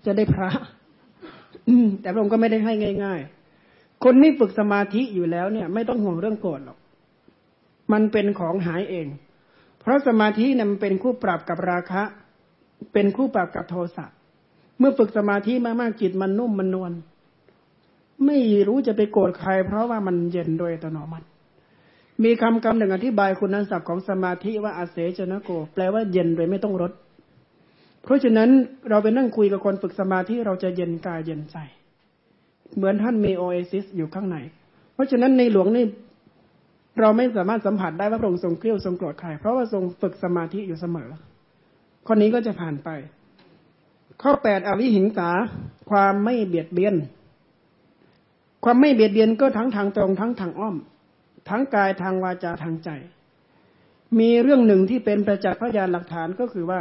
จะได้พระแต่พระองค์ก็ไม่ได้ให้ง่าย ๆ คนที่ฝึกสมาธิอยู่แล้วเนี่ย ไม่ต้องห่วงเรื่องโกรธหรอก มันเป็นของหายเอง เพราะสมาธิเนี่ยมันเป็นคู่ปรับกับราคะ เป็นคู่ปรับกับโทสะ มื่อฝึกสมาธิมากๆจิตมันนุ่มมันนวลไม่รู้จะไปโกรธใคร เพราะว่ามันเย็นโดยอัตโนมัติ มีคำคำหนึ่งอธิบายคุณศัพท์ของสมาธิว่าอาเสจนะโก แปลว่าเย็นโดยไม่ต้องรดเพราะฉะนั้นเราไปนั่งคุยกับคนฝึกสมาธิเราจะเย็นกายเย็นใจ เหมือนท่านมีโอเอซิสอยู่ข้างใน เพราะฉะนั้นในหลวงนี่เราไม่สามารถสัมผัสได้ว่าพระองค์ทรงเกลียวทรงโกรธใคร เพราะว่าทรงฝึกสมาธิอยู่เสมอข้อนี้ก็จะผ่านไป ข้อแปดอวิหิงสาความไม่เบียดเบียน ความไม่เบียดเบียนก็ทั้งทางตรงทั้งทางอ้อม ทั้งกายทางวาจาทางใจ มีเรื่องหนึ่งที่เป็นประจักษ์พยานหลักฐานก็คือว่า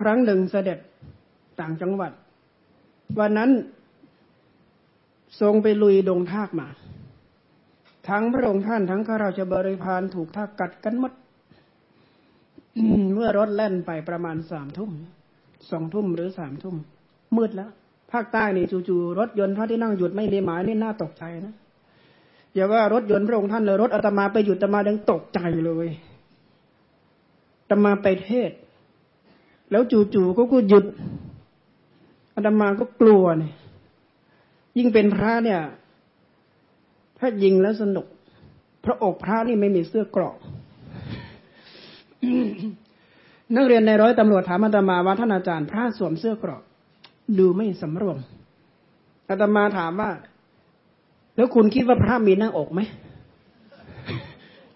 ครั้งหนึ่งเสด็จต่างจังหวัด วันนั้นทรงไปลุยดงทากมา ทั้งพระองค์ท่านทั้งข้าราชบริพารถูกท่ากัดกันหมดเมื่อรถแล่นไปประมาณสามทุ่ม สองทุ่มหรือสามทุ่มมืดแล้ว ภาคใต้นี่จู่ๆรถยนต์พระที่นั่งหยุดไม่ได้หมายนี่น่าตกใจนะอย่าว่ารถยนต์พระองค์ท่านเลยรถอาตมาไปหยุดอาตมาดังตกใจเลยอาตมาไปเทศ แล้วจู่ๆก็ก็หยุดอาตมาก็กลัวเนี่ยยิ่งเป็นพระเนี่ย ถ้ายิงแล้วสนุก พระอกพระนี่ไม่มีเสื้อกรอก นักเรียนในร้อยตำรวจถามอาตมาว่าท่านอาจารย์พระสวมเสื้อกรอกดูไม่สำรวมอาตมาถามว่า แล้วคุณคิดว่าพระมีหน้าอกไหม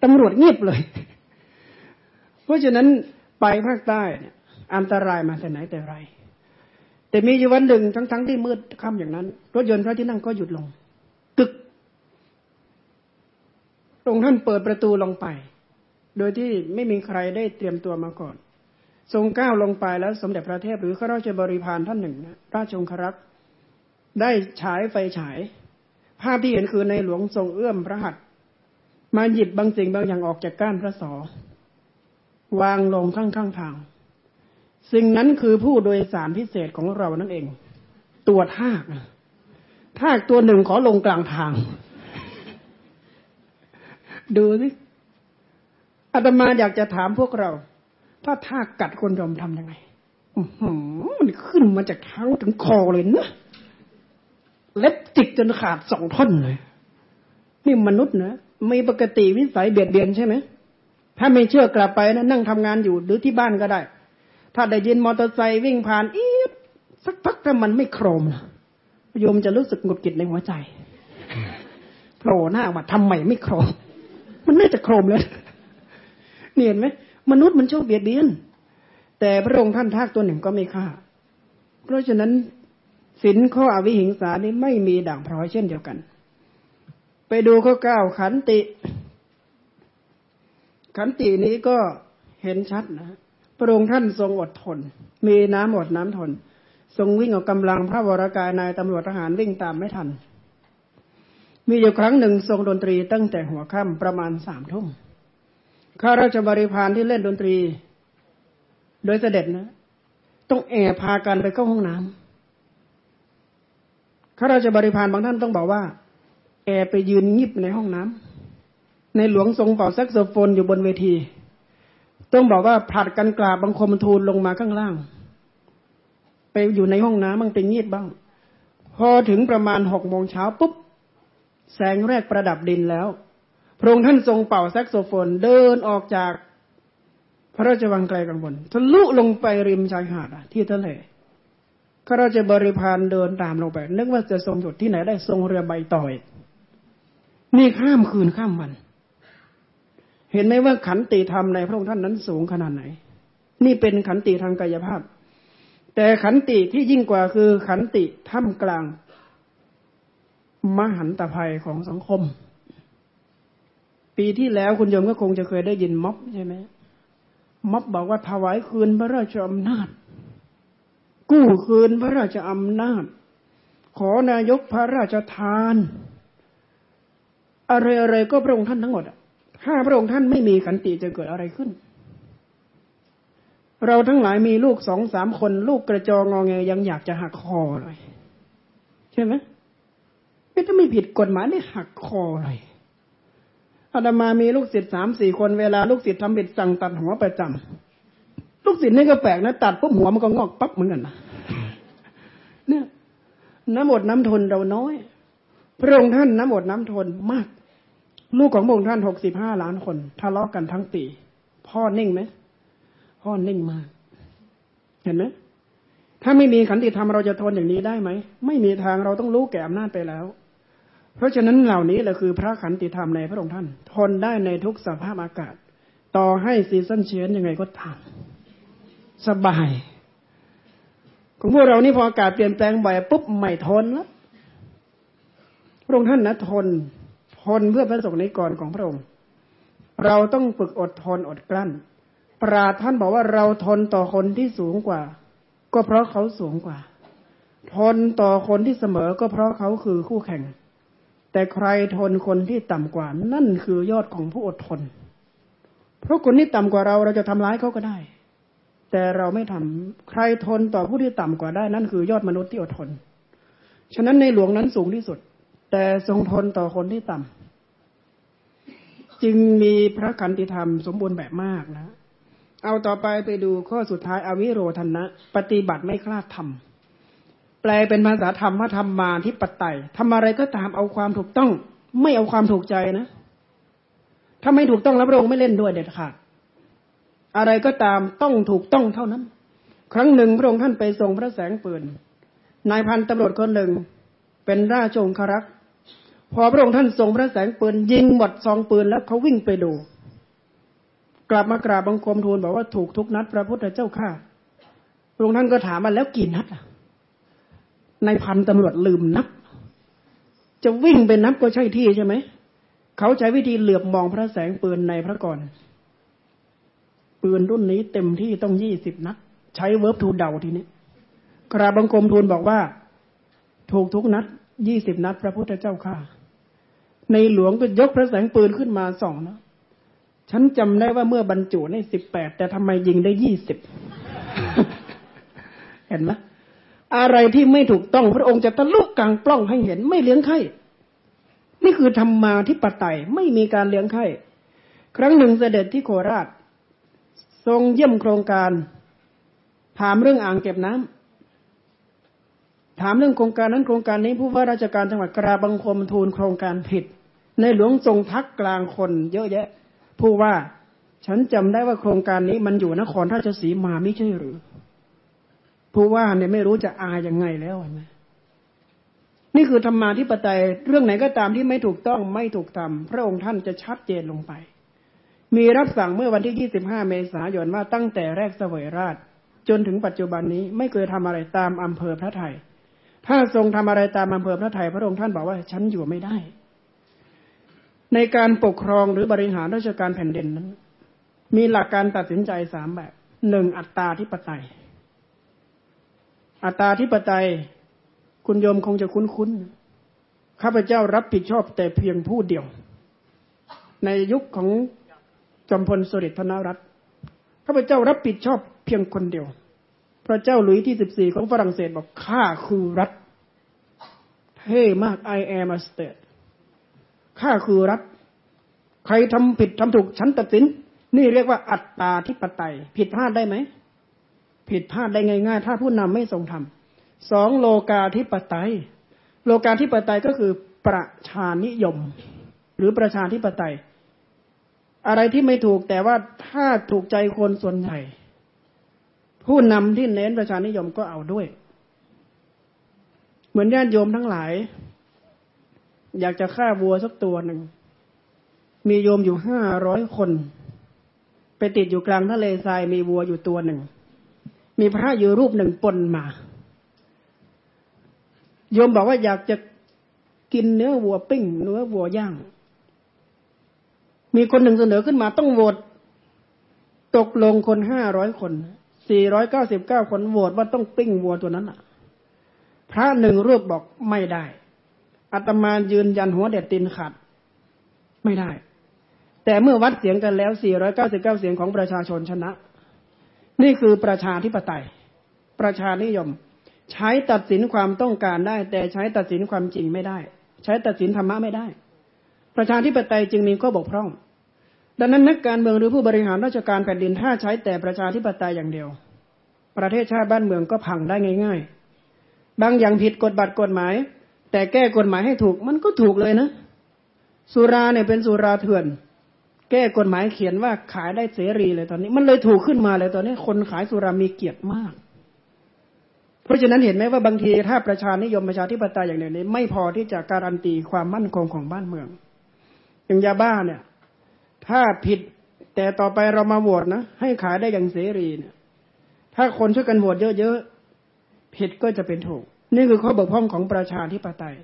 ตำรวจเงียบเลย เพราะฉะนั้นไปภาคใต้เนี่ยอันตรายมาแต่ไหนแต่ไร แต่มีอยู่วันหนึ่งทั้งๆทที่มืดค่ำอย่างนั้น รถยนต์พระที่นั่งก็หยุดลงพระองค์ท่านเปิดประตูลงไป โดยที่ไม่มีใครได้เตรียมตัวมาก่อน ทรงก้าวลงไปแล้วสมเด็จพระเทพหรือข้าราชบริพารท่านหนึ่งนะราชองครักษ์ได้ฉายไฟฉาย ภาพที่เห็นคือในหลวงทรงเอื้อมพระหัตถ์มาหยิบบางสิ่งบางอย่างออกจากก้านพระศอวางลงข้างข้างทาง สิ่งนั้นคือผู้โดยสารพิเศษของเรานั่นเอง ตัวทากทากตัวหนึ่งขอลงกลางทาง ดูสิอาตมาอยากจะถามพวกเรา ถ้าท่ากัดคนยอมทำยังไงมันขึ้นมาจากเท้าถึงคอเลยนะเล็บจิกจนขาดสองท่อนเลย นี่มนุษย์นะมีปกติวิสัยเบียดเบียนใช่ไหมถ้าไม่เชื่อกลับไปนะนั่งทำงานอยู่หรือที่บ้านก็ได้ ถ้าได้ยินมอเตอร์ไซค์วิ่งผ่านอีดสักพักถ้ามันไม่โครมนะโยมจะรู้สึกหงุดหงิดในหัวใจโผล่หน้าว่าทำไมไม่โครม มันน่าจะโครมเลยเห็นไหม นุษย์มันชอบเบียดเบียน แต่พระองค์ท่านทากตัวหนึ่งก็ไม่ฆ่า เพราะฉะนั้นสินข้ออวิหิงสานี้ไม่มีด่างพร้อยเช่นเดียวกัน ไปดูข้อเก้าขันติ ขันตินี้ก็เห็นชัดนะพระองค์ท่านทรงอดทน มีน้ำอดน้ำทน ทรงวิ่งออกกำลังพระวรากายนายตำรวจทหารวิ่งตามไม่ทัน มีอยู่ครั้งหนึ่งทรงดนตรีตั้งแต่หัวค่ำประมาณสามทุ่ม ข้าราชบริพารที่เล่นดนตรี โดยเสด็จนะ ต้องแอบพากันไปเข้าห้องน้ำข้าราชบริพารบางท่านต้องบอกว่า แอบไปยืนงิบในห้องน้ำในหลวงทรงเป่าแซกโซโฟนอยู่บนเวที ต้องบอกว่าผลัดกันกราบบังคมทูลลงมาข้างล่าง ไปอยู่ในห้องน้ำบ้างไปงีบบ้าง พอถึงประมาณหกโมงเช้าปุ๊บ แสงแรกประดับดินแล้ว พระองค์ท่านทรงเป่าแซกโซโฟนเดินออกจากพระราชวังไกลกังวลทะลุลงไปริมชายหาดที่ทะเลข้าราชบริพารเดินตามลงไป นึกว่าจะทรงหยุดที่ไหนได้ทรงเรือใบต่อยนี่ข้ามคืนข้ามวัน เห็นไหมว่าขันติธรรมในพระองค์ท่านนั้นสูงขนาดไหน นี่เป็นขันติทางกายภาพ แต่ขันติที่ยิ่งกว่าคือขันติท่ามกลาง มหันตภัยของสังคม ปีที่แล้วคุณโยมก็คงจะเคยได้ยินม็อบใช่ไหมม็อบบอกว่าถวายคืนพระราชอำนาจ กู้คืนพระราชอำนาจ ขอนายกพระราชทาน อะไรอะไรก็พระองค์ท่านทั้งหมดถ้าพระองค์ท่านไม่มีขันติจะเกิดอะไรขึ้น เราทั้งหลายมีลูกสองสามคน ลูกกระจองงอแงยังอยากจะหักคอเลยใช่ไหมไม่ถ้าไม่ผิดกฎหมายได้หักคออะไร อาตมามีลูกศิษย์สามสี่คนเวลาลูกศิษย์ทำบิดสั่งตัดหัวประจำลูกศิษย์นี่ก็แปลกนะตัดปุ๊บหัวมันก็งอกปั๊บเหมือนกันนะเนี่ยน้ำอดน้ำทนเราน้อย พระองค์ท่านน้ำอดน้ำทนมาก ลูกของพระองค์ท่านหกสิบห้าล้านคนทะเลาะกันทั้งปี พ่อนิ่งไหมพ่อนิ่งมาก เห็นไหมถ้าไม่มีขันติธรรมเราจะทนอย่างนี้ได้ไหม ไม่มีทางเราต้องรู้แก่อำนาจไปแล้ว เพราะฉะนั้นเหล่านี้แหละคือพระขันติธรรมในพระองค์ท่าน ทนได้ในทุกสภาพอากาศ ต่อให้ซีซันเชียนยังไงก็ทำสบาย ของพวกเรานี่พออากาศเปลี่ยนแปลงบ่อยปุ๊บไม่ทนแล้วพระองค์ท่านนะทนทนเพื่อพระสงฆ์ในก่อนของพระองค์ เราต้องฝึกอดทนอดกลั้น ปราท่านบอกว่าเราทนต่อคนที่สูงกว่า ก็เพราะเขาสูงกว่า ทนต่อคนที่เสมอก็เพราะเขาคือคู่แข่ง แต่ใครทนคนที่ต่ำกว่า นั่นคือยอดของผู้อดทน เพราะคนที่ต่ำกว่าเราเราจะทำร้ายเขาก็ได้ แต่เราไม่ทำใครทนต่อผู้ที่ต่ำกว่าได้ นั่นคือยอดมนุษย์ที่อดทน ฉะนั้นในหลวงนั้นสูงที่สุด แต่ทรงทนต่อคนที่ต่ำจึงมีพระคันติธรรมสมบูรณ์แบบมากนะ เอาต่อไปไปดูข้อสุดท้ายอวิโรธนะ ปฏิบัติไม่คลาดธรรม แปลเป็นภาษาธรรมว่าธรรมาที่ปไตยทำอะไรก็ตามเอาความถูกต้อง ไม่เอาความถูกใจนะ ถ้าไม่ถูกต้องแล้วพระองค์ไม่เล่นด้วยเด็ดขาดอะไรก็ตามต้องถูกต้องเท่านั้น ครั้งหนึ่งพระองค์ท่านไปทรงพระแสงปืนนายพันตำรวจคนหนึ่ง เป็นราชองครักษ์พอพระองค์ท่านทรงพระแสงปืนยิงหมดซองปืนแล้วเขาวิ่งไปดู กลับมากราบบังคมทูลบอกว่าถูกทุกนัดพระพุทธเจ้าข้าพระองค์ท่านก็ถามมาแล้วกี่นัดในพันตำรวจลืมนับ จะวิ่งไปนับก็ใช่ที่ใช่ไหม เขาใช้วิธีเหลือบมองพระแสงปืนในพระกรปืนรุ่นนี้เต็มที่ต้องยี่สิบนัด ใช้เวิร์บทูเดาทีนี้กราบบังคมทูลบอกว่า ถูกทุกนัดยี่สิบนัด พระพุทธเจ้าข้าในหลวงก็ยกพระแสงปืนขึ้นมาสองนะฉันจำได้ว่าเมื่อบรรจุในสิบแปดแต่ทำไมยิงได้ยี่สิบเห็นไหม อะไรที่ไม่ถูกต้องพระองค์จะตะลุกกลางปล้องให้เห็นไม่เลี้ยงไข่นี่คือธรรมาที่ปไตยไม่มีการเลี้ยงไข่ครั้งหนึ่งเสด็จที่โคราช ทรงเยี่ยมโครงการ ถามเรื่องอ่างเก็บน้ำถามเรื่องโครงการนั้นโครงการนี้ผู้ว่าราชการจังหวัดกราบังคมทูลโครงการผิด ในหลวงทรงทักกลางคน เยอะแยะ ผู้ว่า ฉันจำได้ว่าโครงการนี้มันอยู่นครราชสีมาไม่ใช่หรือ ผู้ว่าเนี่ยไม่รู้จะอายังไงแล้วนะนี่คือธรรมาธิปไตยเรื่องไหนก็ตามที่ไม่ถูกต้องไม่ถูกทำพระองค์ท่านจะชัดเจนลงไป มีรับสั่งเมื่อวันที่ 25 เมษายนว่าตั้งแต่แรกเสวยราช จนถึงปัจจุบันนี้ไม่เคยทำอะไรตามอำเภอพระไทย ถ้าทรงทำอะไรตามอำเภอพระไทยพระองค์ท่านบอกว่าฉันอยู่ไม่ได้ ในการปกครองหรือบริหารราชการแผ่นดินนั้น มีหลักการตัดสินใจสามแบบหนึ่งอัตตาธิปไตย อัตตาธิปไตย คุณโยมคงจะคุ้นๆข้าพเจ้ารับผิดชอบแต่เพียงผู้เดียว ในยุคของจอมพลสฤษดิ์ธนรัตน์ข้าพเจ้ารับผิดชอบเพียงคนเดียว พระเจ้าหลุยที่สิบสี่ของฝรั่งเศสบอกข้าคือรัฐเท่มาก I am a state ข้าคือรัฐ ใครทำผิดทำถูกฉันตัดสิน นี่เรียกว่าอัตตาธิปไตย ผิดพลาดได้ไหม ผิดพลาดได้ง่าย ๆ ถ้าผู้นำไม่ทรงทำสองโลกาธิปไตย โลกาธิปไตยก็คือประชานิยม หรือประชาธิปไตย อะไรที่ไม่ถูกแต่ว่าถ้าถูกใจคนส่วนใหญ่ผู้นำที่เน้นประชานิยมก็เอาด้วย เหมือนญาติโยมทั้งหลาย อยากจะฆ่าวัวสักตัวหนึ่ง มีโยมอยู่ห้าร้อยคน ไปติดอยู่กลางทะเลทรายมีวัวอยู่ตัวหนึ่ง มีพระอยู่รูปหนึ่งปนมา โยมบอกว่าอยากจะกินเนื้อวัวปิ้ง เนื้อวัวย่าง มีคนหนึ่งเสนอขึ้นมาต้องโหวตตกลงคนห้าร้อยคนสี่ร้อยเก้าสิบเก้าคนโหวตว่าต้องปิ้งวัวตัวนั้นอะ พระหนึ่งรูปบอกไม่ได้อาตมายืนยันหัวเด็ดตินขัดไม่ได้ แต่เมื่อวัดเสียงกันแล้ว 499 เสียงของประชาชนชนะ นี่คือประชาธิปไตย ประชานิยม ใช้ตัดสินความต้องการได้ แต่ใช้ตัดสินความจริงไม่ได้ ใช้ตัดสินธรรมะไม่ได้ ประชาธิปไตยจึงมีข้อบกพร่อง ดังนั้นนักการเมืองหรือผู้บริหารราชการแผ่นดินถ้าใช้แต่ประชาธิปไตยอย่างเดียว ประเทศชาติบ้านเมืองก็พังได้ง่าย ๆ บางอย่างผิดกฎบัตรกฎหมาย แต่แก้กฎหมายให้ถูกมันก็ถูกเลยนะ สุราเนี่ยเป็นสุราเถื่อน แก้กฎหมายเขียนว่าขายได้เสรีเลยตอนนี้ มันเลยถูกขึ้นมาเลยตอนนี้ คนขายสุรามีเกียรติมาก เพราะฉะนั้นเห็นไหมว่าบางทีถ้าประชานิยมประชาธิปไตยอย่างเดียวนี้ไม่พอที่จะการันตีความมั่นคงของบ้านเมือง อย่างยาบ้าเนี่ย ถ้าผิดแต่ต่อไปเรามาโหวตนะให้ขายได้อย่างเสรีเนี่ย ถ้าคนช่วยกันโหวตเยอะๆผิดก็จะเป็นถูก นี่คือข้อบกพร่องของประชาธิปไตย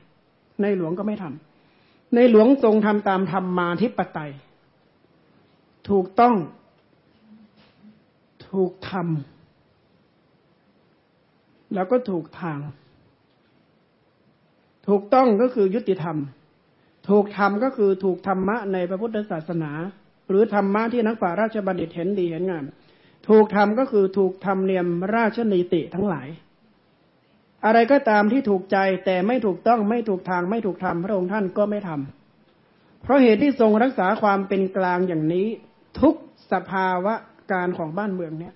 ในหลวงก็ไม่ทำในหลวงทรงทำตามธรรมมาธิปไตย ถูกต้อง ถูกทำแล้วก็ถูกทาง ถูกต้องก็คือยุติธรรม ถูกทำก็คือถูกธรรมะในพระพุทธศาสนา หรือธรรมะที่นักป่าราชบัณฑิตเห็นดีเห็นงามถูกทำก็คือถูกธรรมเนียมราชนิติทั้งหลาย อะไรก็ตามที่ถูกใจแต่ไม่ถูกต้องไม่ถูกทางไม่ถูกทำพระองค์ท่านก็ไม่ทำเพราะเหตุที่ทรงรักษาความเป็นกลางอย่างนี้ ทุกสภาวะการของบ้านเมืองเนี่ย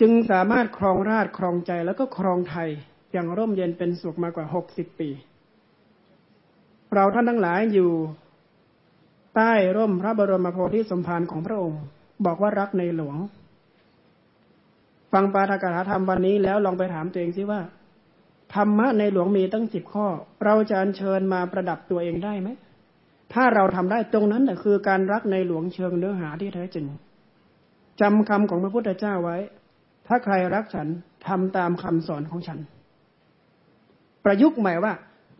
จึงสามารถครองราชครองใจแล้วก็ครองไทยอย่างร่มเย็นเป็นสุขมากว่าหกสิบปี เราท่านทั้งหลายอยู่ใต้ร่มพระบรมโพธิสมภารของพระองค์ บอกว่ารักในหลวง ฟังปาฐกถาธรรมวันนี้แล้วลองไปถามตัวเองสิว่า ธรรมะในหลวงมีตั้งสิบข้อ เราจะอัญเชิญมาประดับตัวเองได้ไหม ถ้าเราทำได้ตรงนั้นแหละคือการรักในหลวงเชิงเนื้อหาที่แท้จริงจำคำของพระพุทธเจ้าไว้ ถ้าใครรักฉันทำตามคำสอนของฉัน ประยุกต์ใหม่ว่า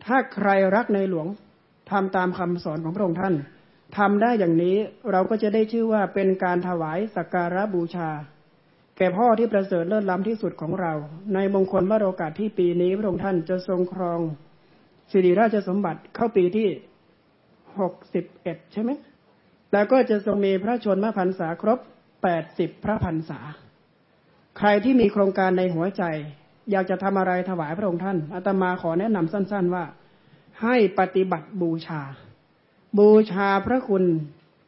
ถ้าใครรักในหลวงทำตามคำสอนของพระองค์ท่านทำได้อย่างนี้เราก็จะได้ชื่อว่าเป็นการถวายสักการะบูชา แก่พ่อที่ประเสริฐเลิศล้ำที่สุดของเรา ในมงคลวโรกาสที่ปีนี้พระองค์ท่านจะทรงครองสิริราชสมบัติเข้าปีที่ หกสิบเอ็ดใช่ไหมแล้วก็จะทรงมีพระชนมพรรษาครบแปดสิบพระพรรษา ใครที่มีโครงการในหัวใจ อยากจะทำอะไรถวายพระองค์ท่านอาตมาขอแนะนำสั้น ๆว่า ให้ปฏิบัติบูชา บูชาพระคุณ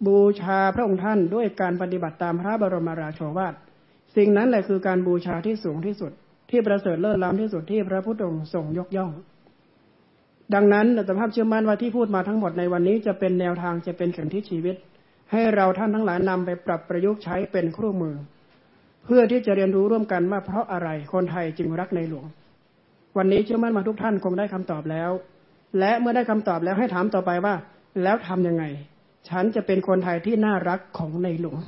บูชาพระองค์ท่านด้วยการปฏิบัติตามพระบรมราโชวาทสิ่งนั้นแหละคือการบูชาที่สูงที่สุด ที่ประเสริฐเลิศล้ำที่สุดที่พระพุทธองค์ทรงยกย่อง ดังนั้นอัตภาพเชื่อมั่นว่าที่พูดมาทั้งหมดในวันนี้จะเป็นแนวทางจะเป็นเข็มทิศชีวิต ให้เราท่านทั้งหลายนำไปปรับประยุกต์ใช้เป็นเครื่องมือ เพื่อที่จะเรียนรู้ร่วมกันว่าเพราะอะไรคนไทยจึงรักในหลวง วันนี้เชื่อมั่นมาทุกท่านคงได้คำตอบแล้ว และเมื่อได้คำตอบแล้วให้ถามต่อไปว่า แล้วทํำยังไง ฉันจะเป็นคนไทยที่น่ารักของในหลวง